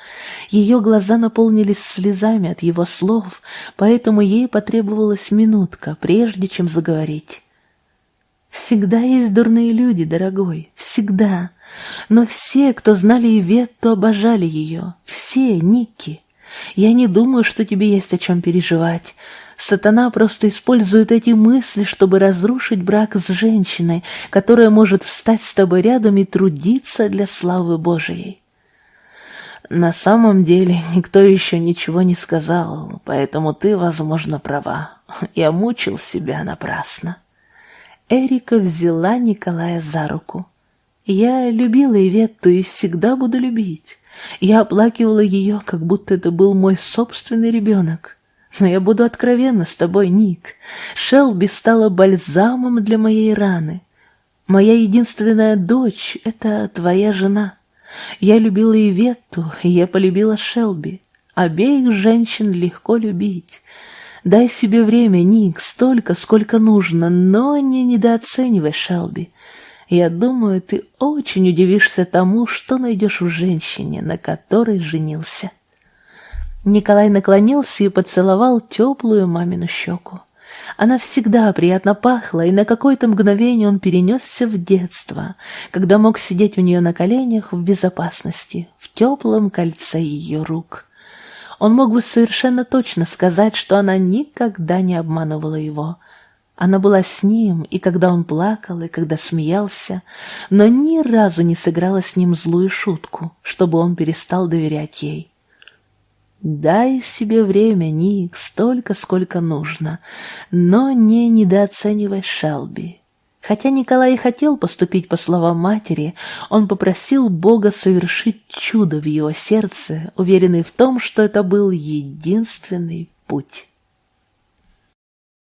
Ее глаза наполнились слезами от его слов, поэтому ей потребовалась минутка, прежде чем заговорить. «Всегда есть дурные люди, дорогой, всегда. Но все, кто знали Иветту, обожали ее. Все, Ники. Я не думаю, что тебе есть о чем переживать. Сатана просто использует эти мысли, чтобы разрушить брак с женщиной, которая может встать с тобой рядом и трудиться для славы Божией. На самом деле [LAUGHS] никто еще ничего не сказал, поэтому ты, возможно, права. [LAUGHS] Я мучил себя напрасно. Эрика взяла Николая за руку. Я любила Иветту и всегда буду любить. Я оплакивала ее, как будто это был мой собственный ребенок. Но я буду откровенна с тобой, Ник. Шелби стала бальзамом для моей раны. Моя единственная дочь — это твоя жена. Я любила Иветту, и я полюбила Шелби. Обеих женщин легко любить. Дай себе время, Ник, столько, сколько нужно, но не недооценивай Шелби. Я думаю, ты очень удивишься тому, что найдешь в женщине, на которой женился. Николай наклонился и поцеловал теплую мамину щеку. Она всегда приятно пахла, и на какое-то мгновение он перенесся в детство, когда мог сидеть у нее на коленях в безопасности, в теплом кольце ее рук. Он мог бы совершенно точно сказать, что она никогда не обманывала его, она была с ним, и когда он плакал, и когда смеялся, но ни разу не сыграла с ним злую шутку, чтобы он перестал доверять ей. Дай себе время, Ник, столько, сколько нужно, но не недооценивай Шелби. Хотя Николай и хотел поступить по словам матери, он попросил Бога совершить чудо в его сердце, уверенный в том, что это был единственный путь.